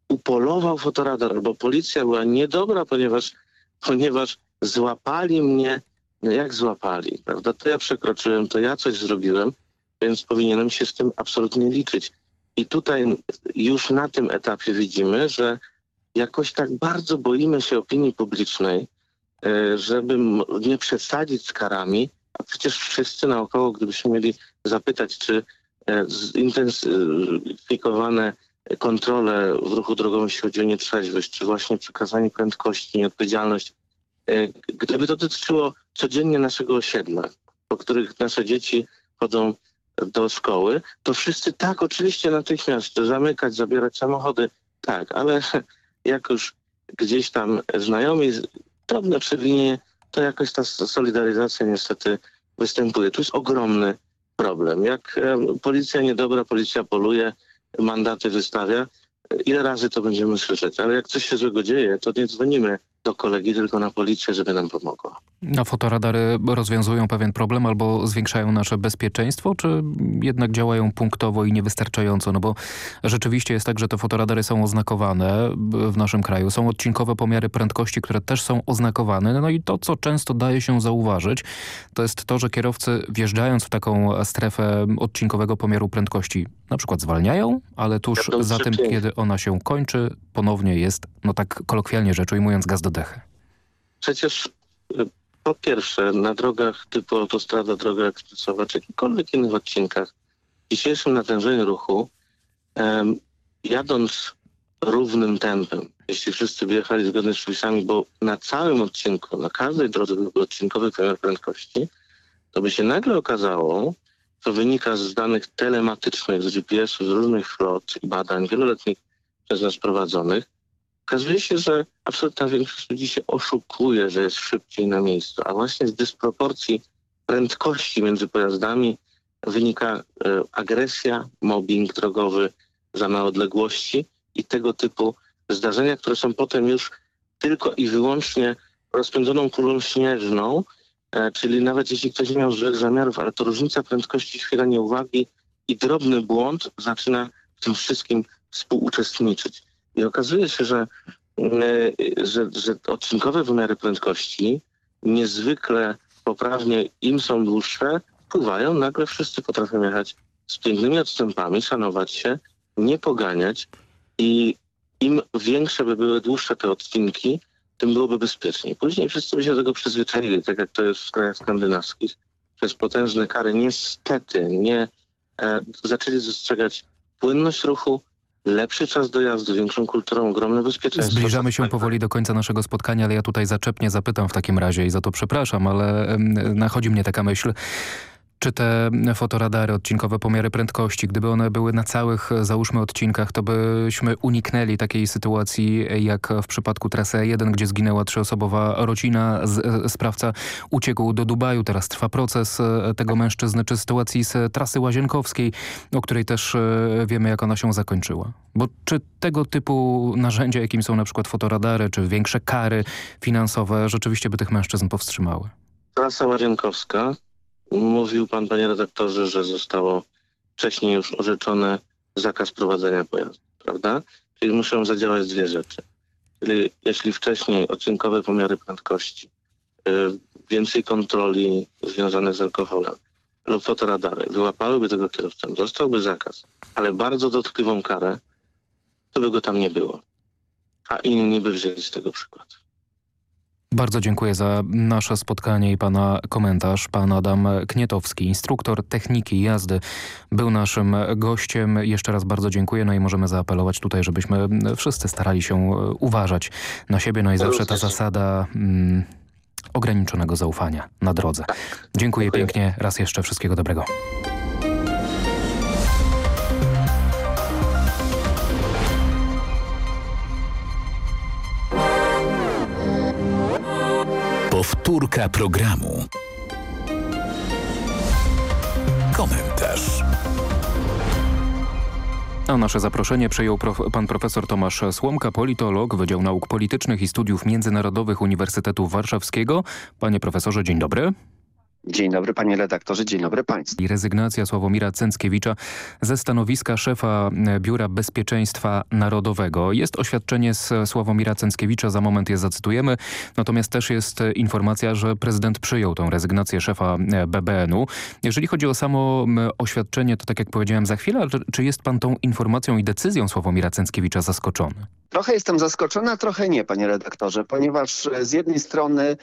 upolował fotoradar, bo policja była niedobra, ponieważ, ponieważ złapali mnie, jak złapali, prawda? To ja przekroczyłem, to ja coś zrobiłem, więc powinienem się z tym absolutnie liczyć. I tutaj już na tym etapie widzimy, że jakoś tak bardzo boimy się opinii publicznej, e, żeby nie przesadzić z karami, a przecież wszyscy naokoło, gdybyśmy mieli zapytać, czy e, zintensyfikowane kontrole w ruchu drogowym, jeśli chodzi o nietrzeźwość, czy właśnie przekazanie prędkości, nieodpowiedzialność, gdyby to dotyczyło codziennie naszego osiedla, po których nasze dzieci chodzą do szkoły, to wszyscy tak, oczywiście natychmiast zamykać, zabierać samochody, tak, ale jak już gdzieś tam znajomi, drobne przewinienie, to jakoś ta solidaryzacja niestety występuje. Tu jest ogromny problem. Jak policja niedobra, policja poluje, mandaty wystawia, ile razy to będziemy słyszeć, ale jak coś się złego dzieje, to nie dzwonimy do kolegi, tylko na policję, żeby nam pomogła. A fotoradary rozwiązują pewien problem albo zwiększają nasze bezpieczeństwo, czy jednak działają punktowo i niewystarczająco? No bo rzeczywiście jest tak, że te fotoradary są oznakowane w naszym kraju. Są odcinkowe pomiary prędkości, które też są oznakowane. No i to, co często daje się zauważyć, to jest to, że kierowcy wjeżdżając w taką strefę odcinkowego pomiaru prędkości na przykład zwalniają, ale tuż za tym, kiedy ona się kończy, ponownie jest, no tak kolokwialnie rzecz ujmując, gaz do Przecież y, po pierwsze na drogach typu autostrada, droga ekspresowa, czy jakichkolwiek innych odcinkach w dzisiejszym natężeniu ruchu um, jadąc równym tempem, jeśli wszyscy by jechali zgodnie z przepisami, bo na całym odcinku, na każdej drodze byłby odcinkowy pomiar prędkości, to by się nagle okazało, co wynika z danych telematycznych, z GPS-u, z różnych flot i badań wieloletnich przez nas prowadzonych, okazuje się, że absolutna większość ludzi się oszukuje, że jest szybciej na miejscu, a właśnie z dysproporcji prędkości między pojazdami wynika e, agresja, mobbing drogowy za małe odległości i tego typu zdarzenia, które są potem już tylko i wyłącznie rozpędzoną kulą śnieżną, e, czyli nawet jeśli ktoś nie miał złych zamiarów, ale to różnica prędkości, chwila nieuwagi i drobny błąd zaczyna w tym wszystkim współuczestniczyć. I okazuje się, że, e, że, że odcinkowe wymiary prędkości niezwykle poprawnie, im są dłuższe, wpływają, nagle wszyscy potrafią jechać z pięknymi odstępami, szanować się, nie poganiać i im większe by były dłuższe te odcinki, tym byłoby bezpieczniej. Później wszyscy by się do tego przyzwyczaili, tak jak to jest w krajach skandynawskich. Przez potężne kary niestety nie e, zaczęli dostrzegać płynność ruchu, lepszy czas dojazdu, większą kulturą, ogromne bezpieczeństwo. Zbliżamy się powoli do końca naszego spotkania, ale ja tutaj zaczepnie zapytam w takim razie i za to przepraszam, ale nachodzi mnie taka myśl. Czy te fotoradary, odcinkowe pomiary prędkości, gdyby one były na całych, załóżmy, odcinkach, to byśmy uniknęli takiej sytuacji jak w przypadku trasy 1, gdzie zginęła trzyosobowa rodzina, z, sprawca uciekł do Dubaju, teraz trwa proces e, tego mężczyzny, czy sytuacji z trasy łazienkowskiej, o której też e, wiemy, jak ona się zakończyła. Bo czy tego typu narzędzia, jakim są na przykład fotoradary, czy większe kary finansowe, rzeczywiście by tych mężczyzn powstrzymały? Trasa łazienkowska Mówił pan, panie redaktorze, że zostało wcześniej już orzeczone zakaz prowadzenia pojazdu, prawda? Czyli muszą zadziałać dwie rzeczy. Czyli jeśli wcześniej odcinkowe pomiary prędkości, yy, więcej kontroli związanych z alkoholem lub fotoradary wyłapałyby tego kierowcę, zostałby zakaz, ale bardzo dotkliwą karę, to by go tam nie było. A inni by wzięli z tego przykład. Bardzo dziękuję za nasze spotkanie i Pana komentarz. Pan Adam Knietowski, instruktor techniki jazdy, był naszym gościem. Jeszcze raz bardzo dziękuję. No i możemy zaapelować tutaj, żebyśmy wszyscy starali się uważać na siebie. No i zawsze ta zasada mm, ograniczonego zaufania na drodze. Dziękuję, dziękuję pięknie. Raz jeszcze wszystkiego dobrego. Powtórka programu. Komentarz. A nasze zaproszenie przejął prof. pan profesor Tomasz Słomka, politolog, Wydział Nauk Politycznych i Studiów Międzynarodowych Uniwersytetu Warszawskiego. Panie profesorze, dzień dobry. Dzień dobry panie redaktorze, dzień dobry państwu. Rezygnacja Sławomira Cęckiewicza ze stanowiska szefa e, Biura Bezpieczeństwa Narodowego. Jest oświadczenie z Sławomira Cęckiewicza, za moment je zacytujemy. Natomiast też jest e, informacja, że prezydent przyjął tą rezygnację szefa e, BBN-u. Jeżeli chodzi o samo oświadczenie, to tak jak powiedziałem za chwilę, czy jest pan tą informacją i decyzją Sławomira Cęckiewicza zaskoczony? Trochę jestem zaskoczona, trochę nie, panie redaktorze, ponieważ z jednej strony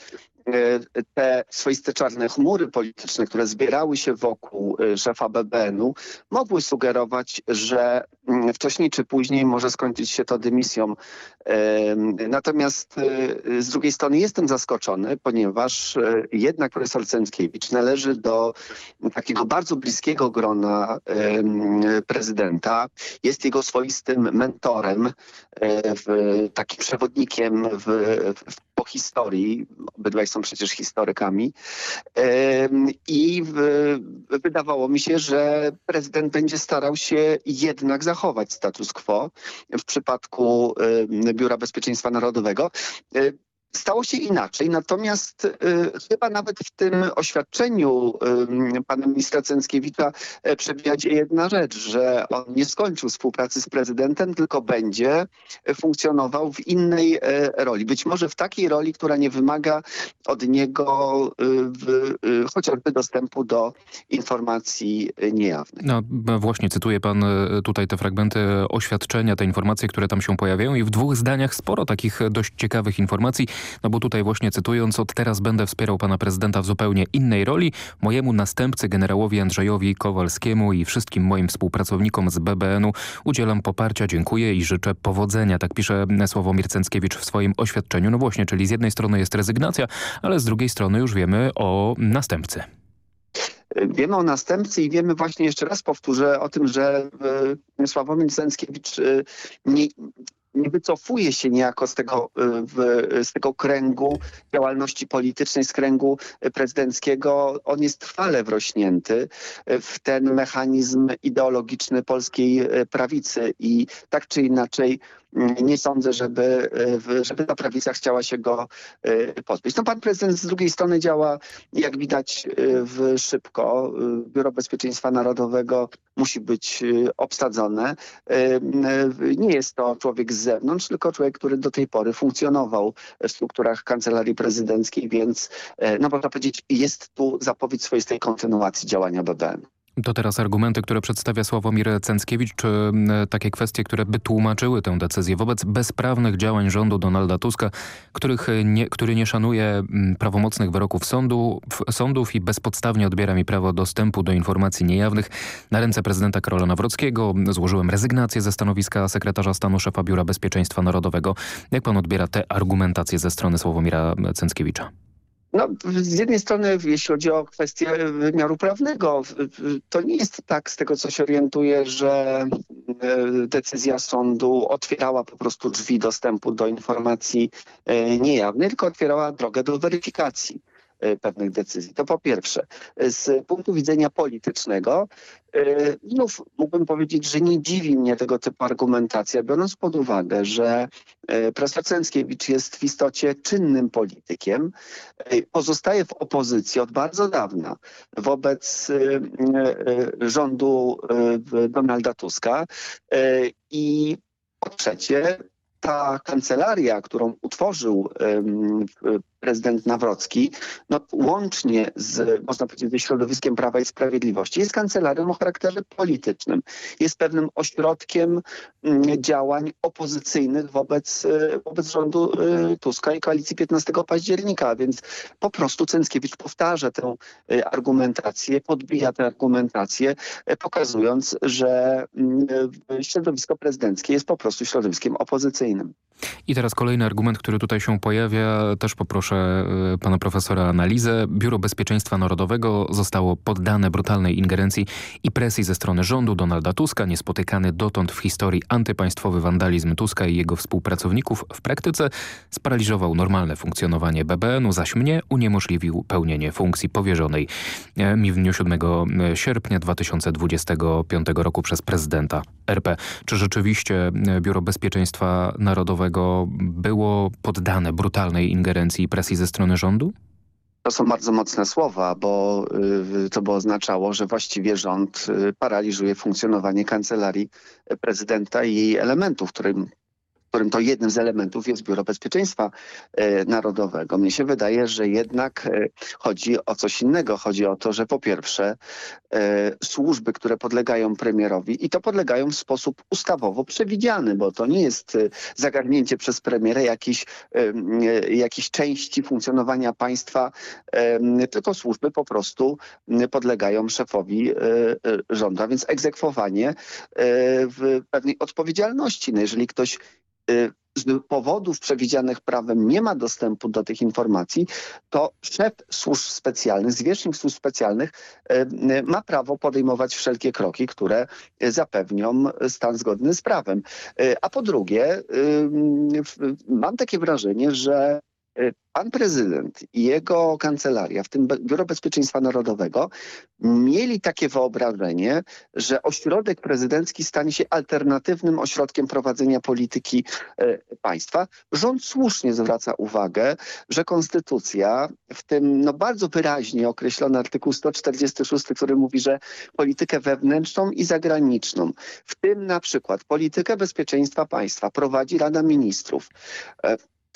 te swoiste czarne chmury polityczne, które zbierały się wokół e, szefa BBN-u, mogły sugerować, że mm, wcześniej czy później może skończyć się to dymisją. Natomiast e, z drugiej strony jestem zaskoczony, ponieważ jednak profesor Cęckiewicz należy do takiego bardzo bliskiego grona prezydenta. Jest jego swoistym mentorem, takim przewodnikiem w, w, po historii. Obydwaj są przecież historykami. I wydawało mi się, że prezydent będzie starał się jednak zachować status quo w przypadku Biura Bezpieczeństwa Narodowego. Stało się inaczej, natomiast y, chyba nawet w tym oświadczeniu y, pana ministra Cęckiewicza y, przebija się jedna rzecz, że on nie skończył współpracy z prezydentem, tylko będzie funkcjonował w innej y, roli. Być może w takiej roli, która nie wymaga od niego w, chociażby dostępu do informacji niejawnych. No właśnie cytuje pan tutaj te fragmenty oświadczenia, te informacje, które tam się pojawiają i w dwóch zdaniach sporo takich dość ciekawych informacji. No bo tutaj właśnie cytując, od teraz będę wspierał pana prezydenta w zupełnie innej roli. Mojemu następcy generałowi Andrzejowi Kowalskiemu i wszystkim moim współpracownikom z BBN-u udzielam poparcia, dziękuję i życzę powodzenia. Tak pisze Sławomir Cęckiewicz w swoim oświadczeniu. No właśnie, czyli z jednej strony jest rezygnacja, ale z drugiej strony już wiemy o następcy. Wiemy o następcy i wiemy właśnie, jeszcze raz powtórzę, o tym, że e, Sławomir Cęckiewicz e, nie, nie wycofuje się niejako z tego, y, w, z tego kręgu działalności politycznej, z kręgu prezydenckiego. On jest trwale wrośnięty w ten mechanizm ideologiczny polskiej y, prawicy i tak czy inaczej nie sądzę, żeby, e, żeby ta prawica chciała się go e, pozbyć. No pan prezydent z drugiej strony działa, jak widać, e, w szybko. Biuro Bezpieczeństwa Narodowego musi być obsadzone. Nie jest to człowiek z zewnątrz, tylko człowiek, który do tej pory funkcjonował w strukturach kancelarii prezydenckiej, więc no można powiedzieć, jest tu zapowiedź swoistej kontynuacji działania BBN. To teraz argumenty, które przedstawia Sławomir Cęckiewicz, czy takie kwestie, które by tłumaczyły tę decyzję wobec bezprawnych działań rządu Donalda Tuska, których nie, który nie szanuje prawomocnych wyroków sądu, sądów i bezpodstawnie odbiera mi prawo dostępu do informacji niejawnych. Na ręce prezydenta Karola Nawrockiego złożyłem rezygnację ze stanowiska sekretarza stanu szefa Biura Bezpieczeństwa Narodowego. Jak pan odbiera te argumentacje ze strony Sławomira Cęckiewicza? No, z jednej strony, jeśli chodzi o kwestię wymiaru prawnego, to nie jest tak, z tego co się orientuję, że e, decyzja sądu otwierała po prostu drzwi dostępu do informacji e, niejawnej, tylko otwierała drogę do weryfikacji. E, pewnych decyzji. To po pierwsze. Z punktu widzenia politycznego e, znów mógłbym powiedzieć, że nie dziwi mnie tego typu argumentacja, biorąc pod uwagę, że e, profesor Cęckiewicz jest w istocie czynnym politykiem, pozostaje w opozycji od bardzo dawna wobec rządu Donalda Tuska i po trzecie ta kancelaria, którą utworzył prezydent Nawrocki, no, łącznie z, można powiedzieć, ze środowiskiem Prawa i Sprawiedliwości, jest kancelarią o charakterze politycznym. Jest pewnym ośrodkiem mm, działań opozycyjnych wobec, y, wobec rządu y, Tuska i koalicji 15 października, więc po prostu Cęckiewicz powtarza tę y, argumentację, podbija tę argumentację, pokazując, że mm, środowisko prezydenckie jest po prostu środowiskiem opozycyjnym. I teraz kolejny argument, który tutaj się pojawia, też poproszę poproszę y, pana profesora analizę. Biuro Bezpieczeństwa Narodowego zostało poddane brutalnej ingerencji i presji ze strony rządu Donalda Tuska. Niespotykany dotąd w historii antypaństwowy wandalizm Tuska i jego współpracowników w praktyce sparaliżował normalne funkcjonowanie BBN-u, zaś mnie uniemożliwił pełnienie funkcji powierzonej e, mi w dniu 7 e, sierpnia 2025 roku przez prezydenta RP. Czy rzeczywiście e, Biuro Bezpieczeństwa Narodowego było poddane brutalnej ingerencji i presji ze strony rządu? To są bardzo mocne słowa, bo y, to by oznaczało, że właściwie rząd y, paraliżuje funkcjonowanie kancelarii prezydenta i jej elementów, którym którym to jednym z elementów jest Biuro Bezpieczeństwa e, Narodowego. Mnie się wydaje, że jednak e, chodzi o coś innego. Chodzi o to, że po pierwsze e, służby, które podlegają premierowi i to podlegają w sposób ustawowo przewidziany, bo to nie jest zagarnięcie przez premiera jakiejś, jakiejś części funkcjonowania państwa, tylko służby po prostu podlegają szefowi rządu, a więc egzekwowanie pewnej odpowiedzialności. No jeżeli ktoś z powodów przewidzianych prawem nie ma dostępu do tych informacji, to szef służb specjalnych, zwierzchnik służb specjalnych y, y, ma prawo podejmować wszelkie kroki, które zapewnią stan zgodny z prawem. A po drugie, mam takie wrażenie, że pan prezydent i jego kancelaria, w tym Biuro Bezpieczeństwa Narodowego, mieli takie wyobrażenie, że ośrodek prezydencki stanie się alternatywnym ośrodkiem prowadzenia polityki e, państwa. Rząd słusznie zwraca uwagę, że konstytucja, w tym no, bardzo wyraźnie określony artykuł 146, który mówi, że politykę wewnętrzną i zagraniczną, w tym na przykład politykę bezpieczeństwa państwa prowadzi Rada Ministrów.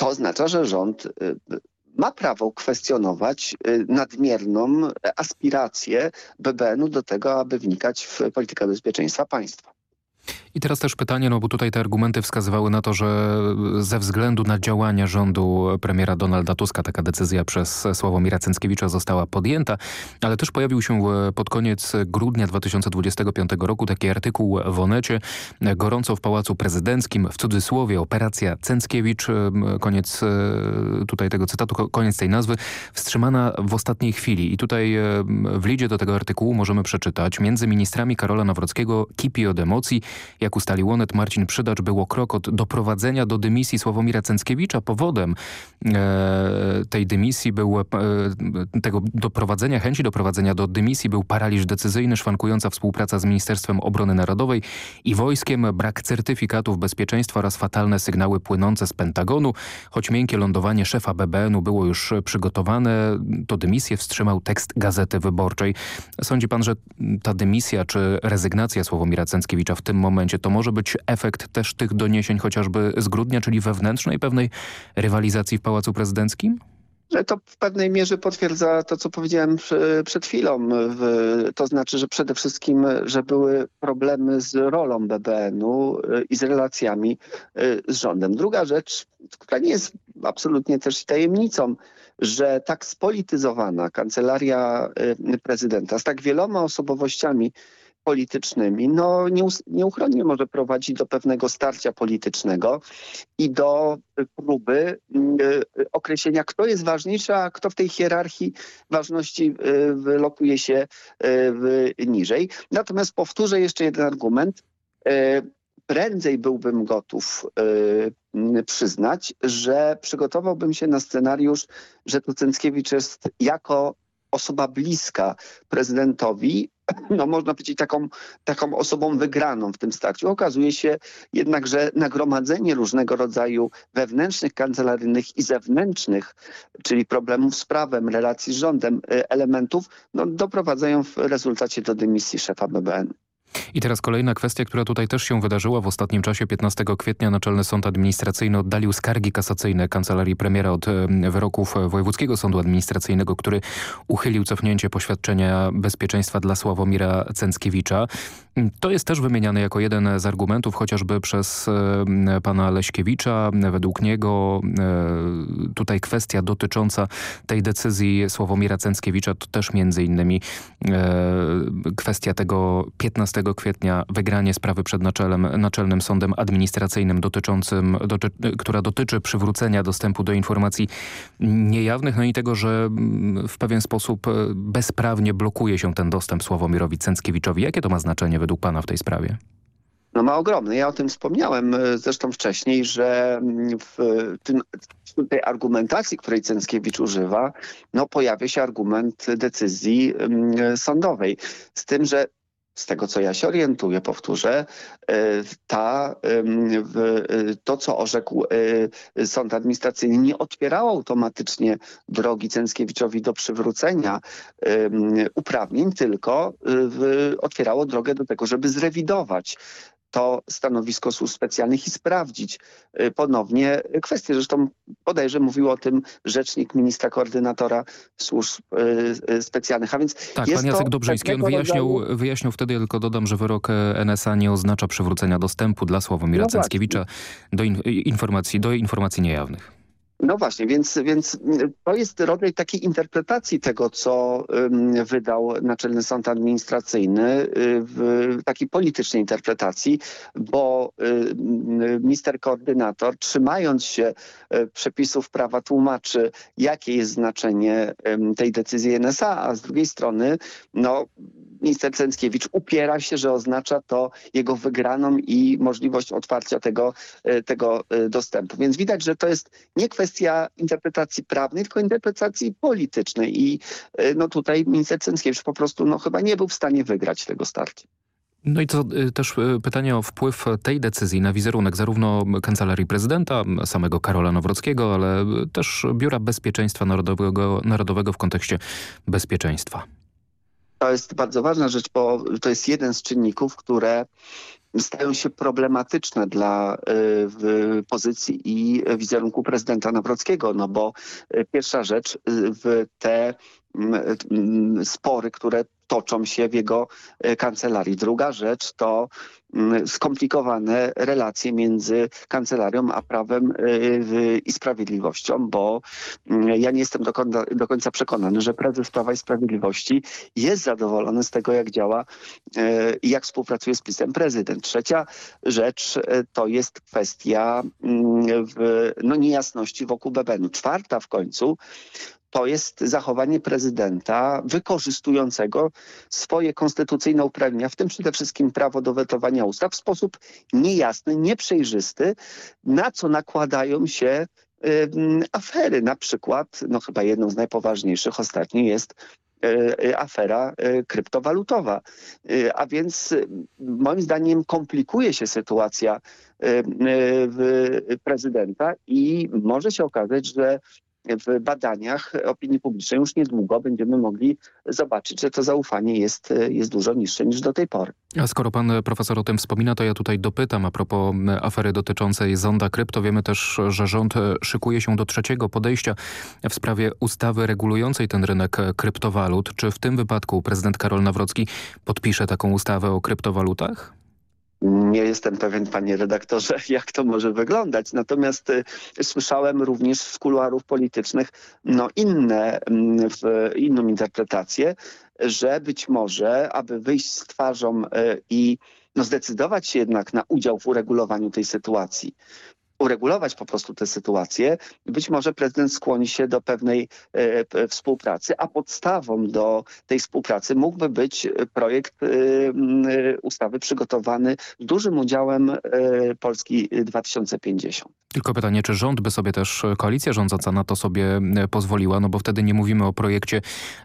To oznacza, że rząd y, ma prawo kwestionować y, nadmierną aspirację BBN-u do tego, aby wnikać w politykę bezpieczeństwa państwa. I teraz też pytanie, no bo tutaj te argumenty wskazywały na to, że ze względu na działania rządu premiera Donalda Tuska taka decyzja przez Sławomira Cęckiewicza została podjęta, ale też pojawił się pod koniec grudnia 2025 roku taki artykuł w Onecie, gorąco w Pałacu Prezydenckim, w cudzysłowie operacja Cęckiewicz, koniec e, tutaj tego cytatu, koniec tej nazwy, wstrzymana w ostatniej chwili. I tutaj w lidzie do tego artykułu możemy przeczytać, między ministrami Karola Nawrockiego kipi od emocji, jak ustalił Onet, Marcin Przydacz było krok od doprowadzenia do dymisji Sławomira Cęckiewicza. Powodem e, tej dymisji był, e, tego doprowadzenia, chęci doprowadzenia do dymisji był paraliż decyzyjny, szwankująca współpraca z Ministerstwem Obrony Narodowej i wojskiem, brak certyfikatów bezpieczeństwa oraz fatalne sygnały płynące z Pentagonu. Choć miękkie lądowanie szefa BBN-u było już przygotowane, to dymisję wstrzymał tekst Gazety Wyborczej. Sądzi pan, że ta dymisja czy rezygnacja Sławomira Cęckiewicza w tym momencie to może być efekt też tych doniesień chociażby z grudnia, czyli wewnętrznej pewnej rywalizacji w Pałacu Prezydenckim? To w pewnej mierze potwierdza to, co powiedziałem przed chwilą. To znaczy, że przede wszystkim, że były problemy z rolą BBN-u y, i z relacjami y, z rządem. Druga rzecz, która nie jest absolutnie też tajemnicą, że tak spolityzowana kancelaria y, prezydenta z tak wieloma osobowościami politycznymi, no nieuchronnie może prowadzić do pewnego starcia politycznego i do próby y, określenia, kto jest ważniejszy, a kto w tej hierarchii ważności y, wylokuje się y, niżej. Natomiast powtórzę jeszcze jeden argument. Prędzej byłbym gotów przyznać, że przygotowałbym się na scenariusz, że Tucęckiewicz jest jako osoba bliska prezydentowi, no można powiedzieć taką, taką osobą wygraną w tym starciu. Okazuje się jednak, że nagromadzenie różnego rodzaju wewnętrznych, kancelaryjnych i zewnętrznych, czyli problemów z prawem, relacji z rządem, y, elementów, no, doprowadzają w rezultacie do dymisji szefa BBN. I teraz kolejna kwestia, która tutaj też się wydarzyła w ostatnim czasie. 15 kwietnia Naczelny Sąd Administracyjny oddalił skargi kasacyjne Kancelarii Premiera od wyroków Wojewódzkiego Sądu Administracyjnego, który uchylił cofnięcie poświadczenia bezpieczeństwa dla Sławomira Cęckiewicza. To jest też wymieniane jako jeden z argumentów, chociażby przez pana Leśkiewicza. Według niego e, tutaj kwestia dotycząca tej decyzji Sławomira Cęckiewicza to też między innymi e, kwestia tego 15 kwietnia wygranie sprawy przed naczelem, Naczelnym Sądem Administracyjnym dotyczącym, doty, która dotyczy przywrócenia dostępu do informacji niejawnych, no i tego, że mm, w pewien sposób e, bezprawnie blokuje się ten dostęp Sławomirowi Cęckiewiczowi. Jakie to ma znaczenie według pana w tej sprawie? No ma ogromny. Ja o tym wspomniałem e, zresztą wcześniej, że mm, w, tym, w tej argumentacji, której Cęckiewicz używa, no pojawia się argument decyzji mm, sądowej. Z tym, że z tego co ja się orientuję, powtórzę, e, ta, e, to co orzekł sąd administracyjny nie otwierało automatycznie drogi Cęckiewiczowi do przywrócenia uprawnień, tylko otwierało drogę do tego, żeby zrewidować to stanowisko służb specjalnych i sprawdzić y, ponownie kwestię. Zresztą bodajże mówił o tym rzecznik ministra koordynatora służb y, y, specjalnych. A więc tak, pan Jacek Dobrzyński, on wyjaśnił, rodzaju... wyjaśnił wtedy, tylko dodam, że wyrok e, NSA nie oznacza przywrócenia dostępu dla Sławomira no Cęckiewicza do in informacji, do informacji niejawnych. No właśnie, więc, więc to jest rodzaj takiej interpretacji tego, co wydał Naczelny Sąd Administracyjny, y, w takiej politycznej interpretacji, bo y, minister koordynator, trzymając się y, przepisów prawa, tłumaczy, jakie jest znaczenie tej decyzji NSA, a z drugiej strony no, minister Cęckiewicz upiera się, że oznacza to jego wygraną i możliwość otwarcia tego, tego dostępu. Więc widać, że to jest nie kwestia interpretacji prawnej, tylko interpretacji politycznej i e, no tutaj minister Cęckiewicz po prostu no chyba nie był w stanie wygrać tego startu. No i to e, też e, pytanie o wpływ tej decyzji na wizerunek zarówno Kancelarii Prezydenta, samego Karola Nowrockiego, ale też Biura Bezpieczeństwa Narodowego, Narodowego w kontekście bezpieczeństwa. To jest bardzo ważna rzecz, bo to jest jeden z czynników, które stają się problematyczne dla y, pozycji i wizerunku prezydenta Nawrockiego, no bo y, pierwsza rzecz, y, w te spory, które toczą się w jego e, kancelarii. Druga rzecz to mm, skomplikowane relacje między kancelarią a prawem e, i sprawiedliwością, bo mm, ja nie jestem do końca, przekonany, że prezes Prawa i Sprawiedliwości jest zadowolony z tego, jak działa e, i jak współpracuje z PiSem prezydent. Trzecia rzecz to jest kwestia mm, no, niejasności wokół BBN-u. Czwarta w końcu to jest zachowanie prezydenta wykorzystującego swoje konstytucyjne uprawnienia, w tym przede wszystkim prawo do wetowania ustaw w sposób niejasny, nieprzejrzysty, na co nakładają się afery. Na przykład, no chyba jedną z najpoważniejszych ostatnio jest y, afera y, kryptowalutowa. Y, a więc moim zdaniem komplikuje się sytuacja prezydenta i może się okazać, że w badaniach opinii publicznej już niedługo będziemy mogli zobaczyć, że to zaufanie jest, jest dużo niższe niż do tej pory. A skoro pan profesor o tym wspomina, to ja tutaj dopytam a propos afery dotyczącej zonda krypto. Wiemy też, że rząd szykuje się do trzeciego podejścia w sprawie ustawy regulującej ten rynek kryptowalut. Czy w tym wypadku prezydent Karol Nawrocki podpisze taką ustawę o kryptowalutach? Nie jestem pewien, panie redaktorze, jak to może wyglądać. Natomiast y, słyszałem również z kuluarów politycznych no, inne, w, inną interpretację, że być może, aby wyjść z twarzą y, i no, zdecydować się jednak na udział w uregulowaniu tej sytuacji, uregulować po prostu tę sytuację. Być może prezydent skłoni się do pewnej e, współpracy, a podstawą do tej współpracy mógłby być projekt e, ustawy przygotowany z dużym udziałem e, Polski 2050. Tylko pytanie, czy rząd by sobie też, koalicja rządząca na to sobie pozwoliła, no bo wtedy nie mówimy o projekcie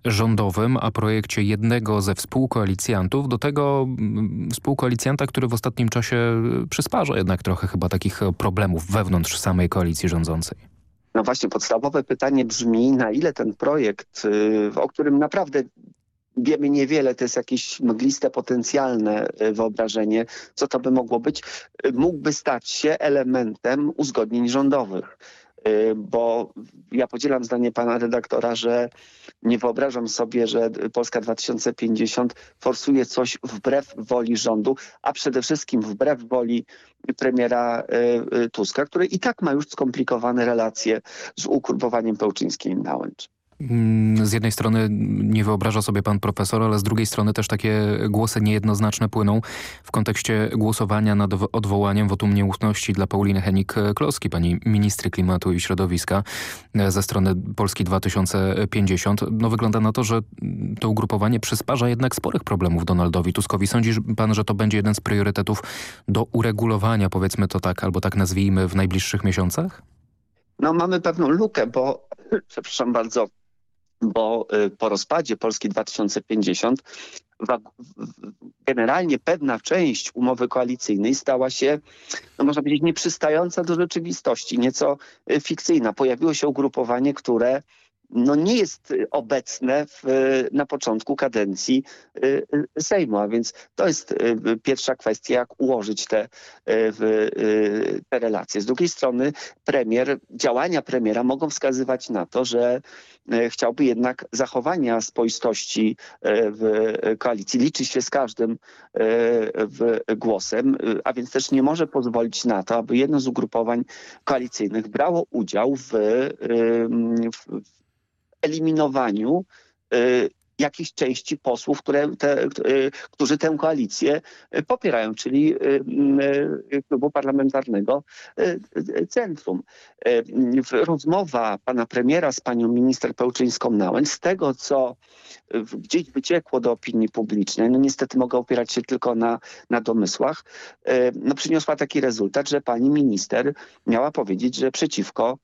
rządowym, a projekcie jednego ze współkoalicjantów, do tego współkoalicjanta, który w ostatnim czasie przysparza jednak trochę chyba takich problemów wewnątrz samej koalicji rządzącej? No właśnie, podstawowe pytanie brzmi, na ile ten projekt, y, o którym naprawdę wiemy niewiele, to jest jakieś mgliste, potencjalne y, wyobrażenie, co to by mogło być, y, mógłby stać się elementem uzgodnień rządowych. Y, bo ja podzielam zdanie pana redaktora, że nie wyobrażam sobie, że Polska 2050 forsuje coś wbrew woli rządu, a przede wszystkim wbrew woli premiera y, y, Tuska, który i tak ma już skomplikowane relacje z ugrupowaniem pełczyńskim na Łęcz. Mm, z jednej strony nie wyobraża sobie pan profesor, ale z drugiej strony też takie głosy niejednoznaczne płyną w kontekście głosowania nad odwołaniem wotum nieufności dla Pauliny Henik-Kloski, pani ministry klimatu i środowiska e, ze strony Polski 2050. No wygląda na to, że to ugrupowanie przysparza jednak sporych problemów Donaldowi Tuskowi. Sądzi pan, że to będzie jeden z priorytetów do uregulowania, powiedzmy to tak, albo tak nazwijmy, w najbliższych miesiącach? No mamy pewną lukę, bo, przepraszam bardzo, bo y, po rozpadzie Polski 2050 generalnie pewna część umowy koalicyjnej stała się, no można powiedzieć, nieprzystająca do rzeczywistości, nieco y, fikcyjna. Pojawiło się ugrupowanie, które no nie jest obecne w, na początku kadencji y, y, Sejmu, a więc to jest y, pierwsza kwestia, jak ułożyć te, te relacje. Z drugiej strony premier, działania premiera mogą wskazywać na to, że chciałby jednak zachowania spoistości w koalicji, liczy się z każdym głosem, a więc też nie może pozwolić na to, aby jedno z ugrupowań koalicyjnych brało udział w, w eliminowaniu y, jakiejś części posłów, które te, y, którzy tę koalicję y, popierają, czyli klubu parlamentarnego Centrum. Rozmowa pana premiera z panią minister Pełczyńską-Nałęcz, z tego co gdzieś wyciekło do opinii publicznej, no niestety mogę opierać się tylko na, na domysłach, no przyniosła taki rezultat, że pani minister miała powiedzieć, że przeciwko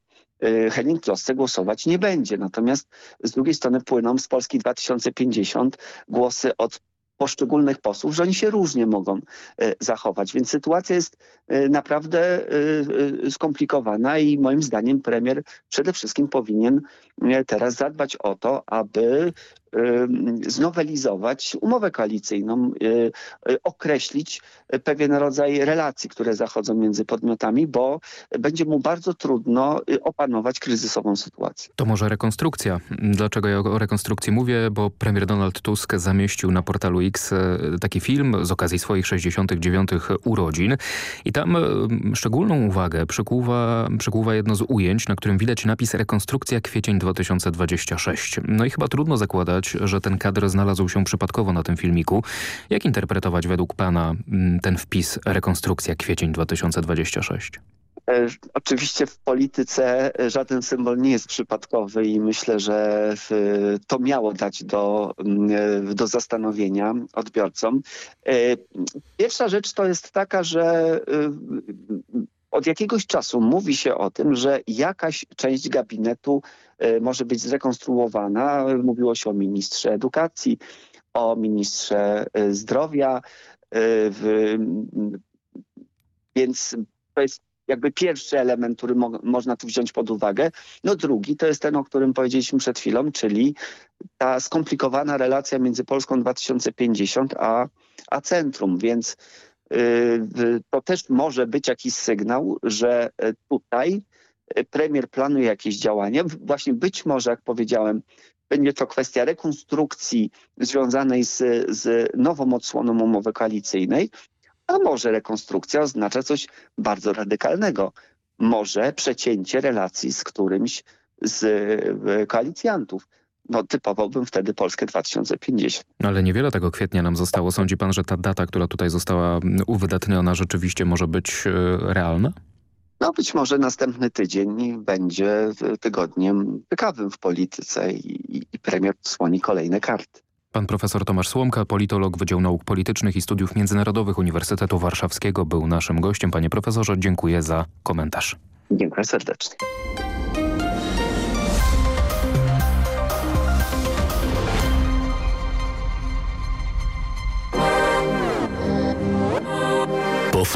Henning Klosce głosować nie będzie. Natomiast z drugiej strony płyną z Polski 2050 głosy od poszczególnych posłów, że oni się różnie mogą y, zachować. Więc sytuacja jest y, naprawdę skomplikowana i moim zdaniem premier przede wszystkim powinien teraz zadbać o to, aby znowelizować umowę koalicyjną, y, y, określić pewien rodzaj relacji, które zachodzą między podmiotami, bo będzie mu bardzo trudno y, opanować kryzysową sytuację. To może rekonstrukcja. Dlaczego ja o rekonstrukcji mówię? Bo premier Donald Tusk zamieścił na portalu X taki film z okazji swoich 69 urodzin i tam szczególną uwagę przykuwa, przykuwa jedno z ujęć, na którym widać napis rekonstrukcja kwiecień 2026. No i chyba trudno zakładać, że ten kadr znalazł się przypadkowo na tym filmiku. Jak interpretować według pana mm, ten wpis rekonstrukcja kwiecień 2026? E, oczywiście w polityce żaden symbol nie jest przypadkowy i myślę, że to miało dać do, mm, do zastanowienia odbiorcom. E, pierwsza rzecz to jest taka, że od jakiegoś czasu mówi się o tym, że jakaś część gabinetu e, może być zrekonstruowana. Mówiło się o ministrze edukacji, o ministrze e, zdrowia, e, więc to jest jakby pierwszy element, który mo można tu wziąć pod uwagę. No drugi to jest ten, o którym powiedzieliśmy przed chwilą, czyli ta skomplikowana relacja między Polską 2050 a, a centrum, więc to też może być jakiś sygnał, że e, tutaj e, premier planuje jakieś działania. Właśnie być może, jak powiedziałem, będzie to kwestia rekonstrukcji związanej z, z nową odsłoną umowy koalicyjnej, a może rekonstrukcja oznacza coś bardzo radykalnego. Może przecięcie relacji z którymś z e, koalicjantów no, typowałbym wtedy Polskę 2050. No, ale niewiele tego kwietnia nam zostało. Sądzi pan, że ta data, która tutaj została uwydatniona rzeczywiście może być e, realna? No być może następny tydzień będzie tygodniem ciekawym w polityce i, i premier słoni kolejne karty. Pan profesor Tomasz Słomka, politolog Wydział Nauk Politycznych i Studiów Międzynarodowych Uniwersytetu Warszawskiego był naszym gościem. Panie profesorze, dziękuję za komentarz. Dziękuję serdecznie.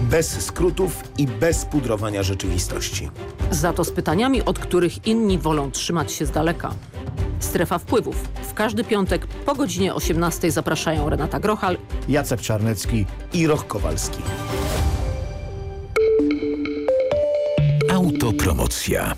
bez skrótów i bez pudrowania rzeczywistości. Za to z pytaniami, od których inni wolą trzymać się z daleka. Strefa Wpływów. W każdy piątek po godzinie 18 zapraszają Renata Grochal, Jacek Czarnecki i Roch Kowalski. Autopromocja.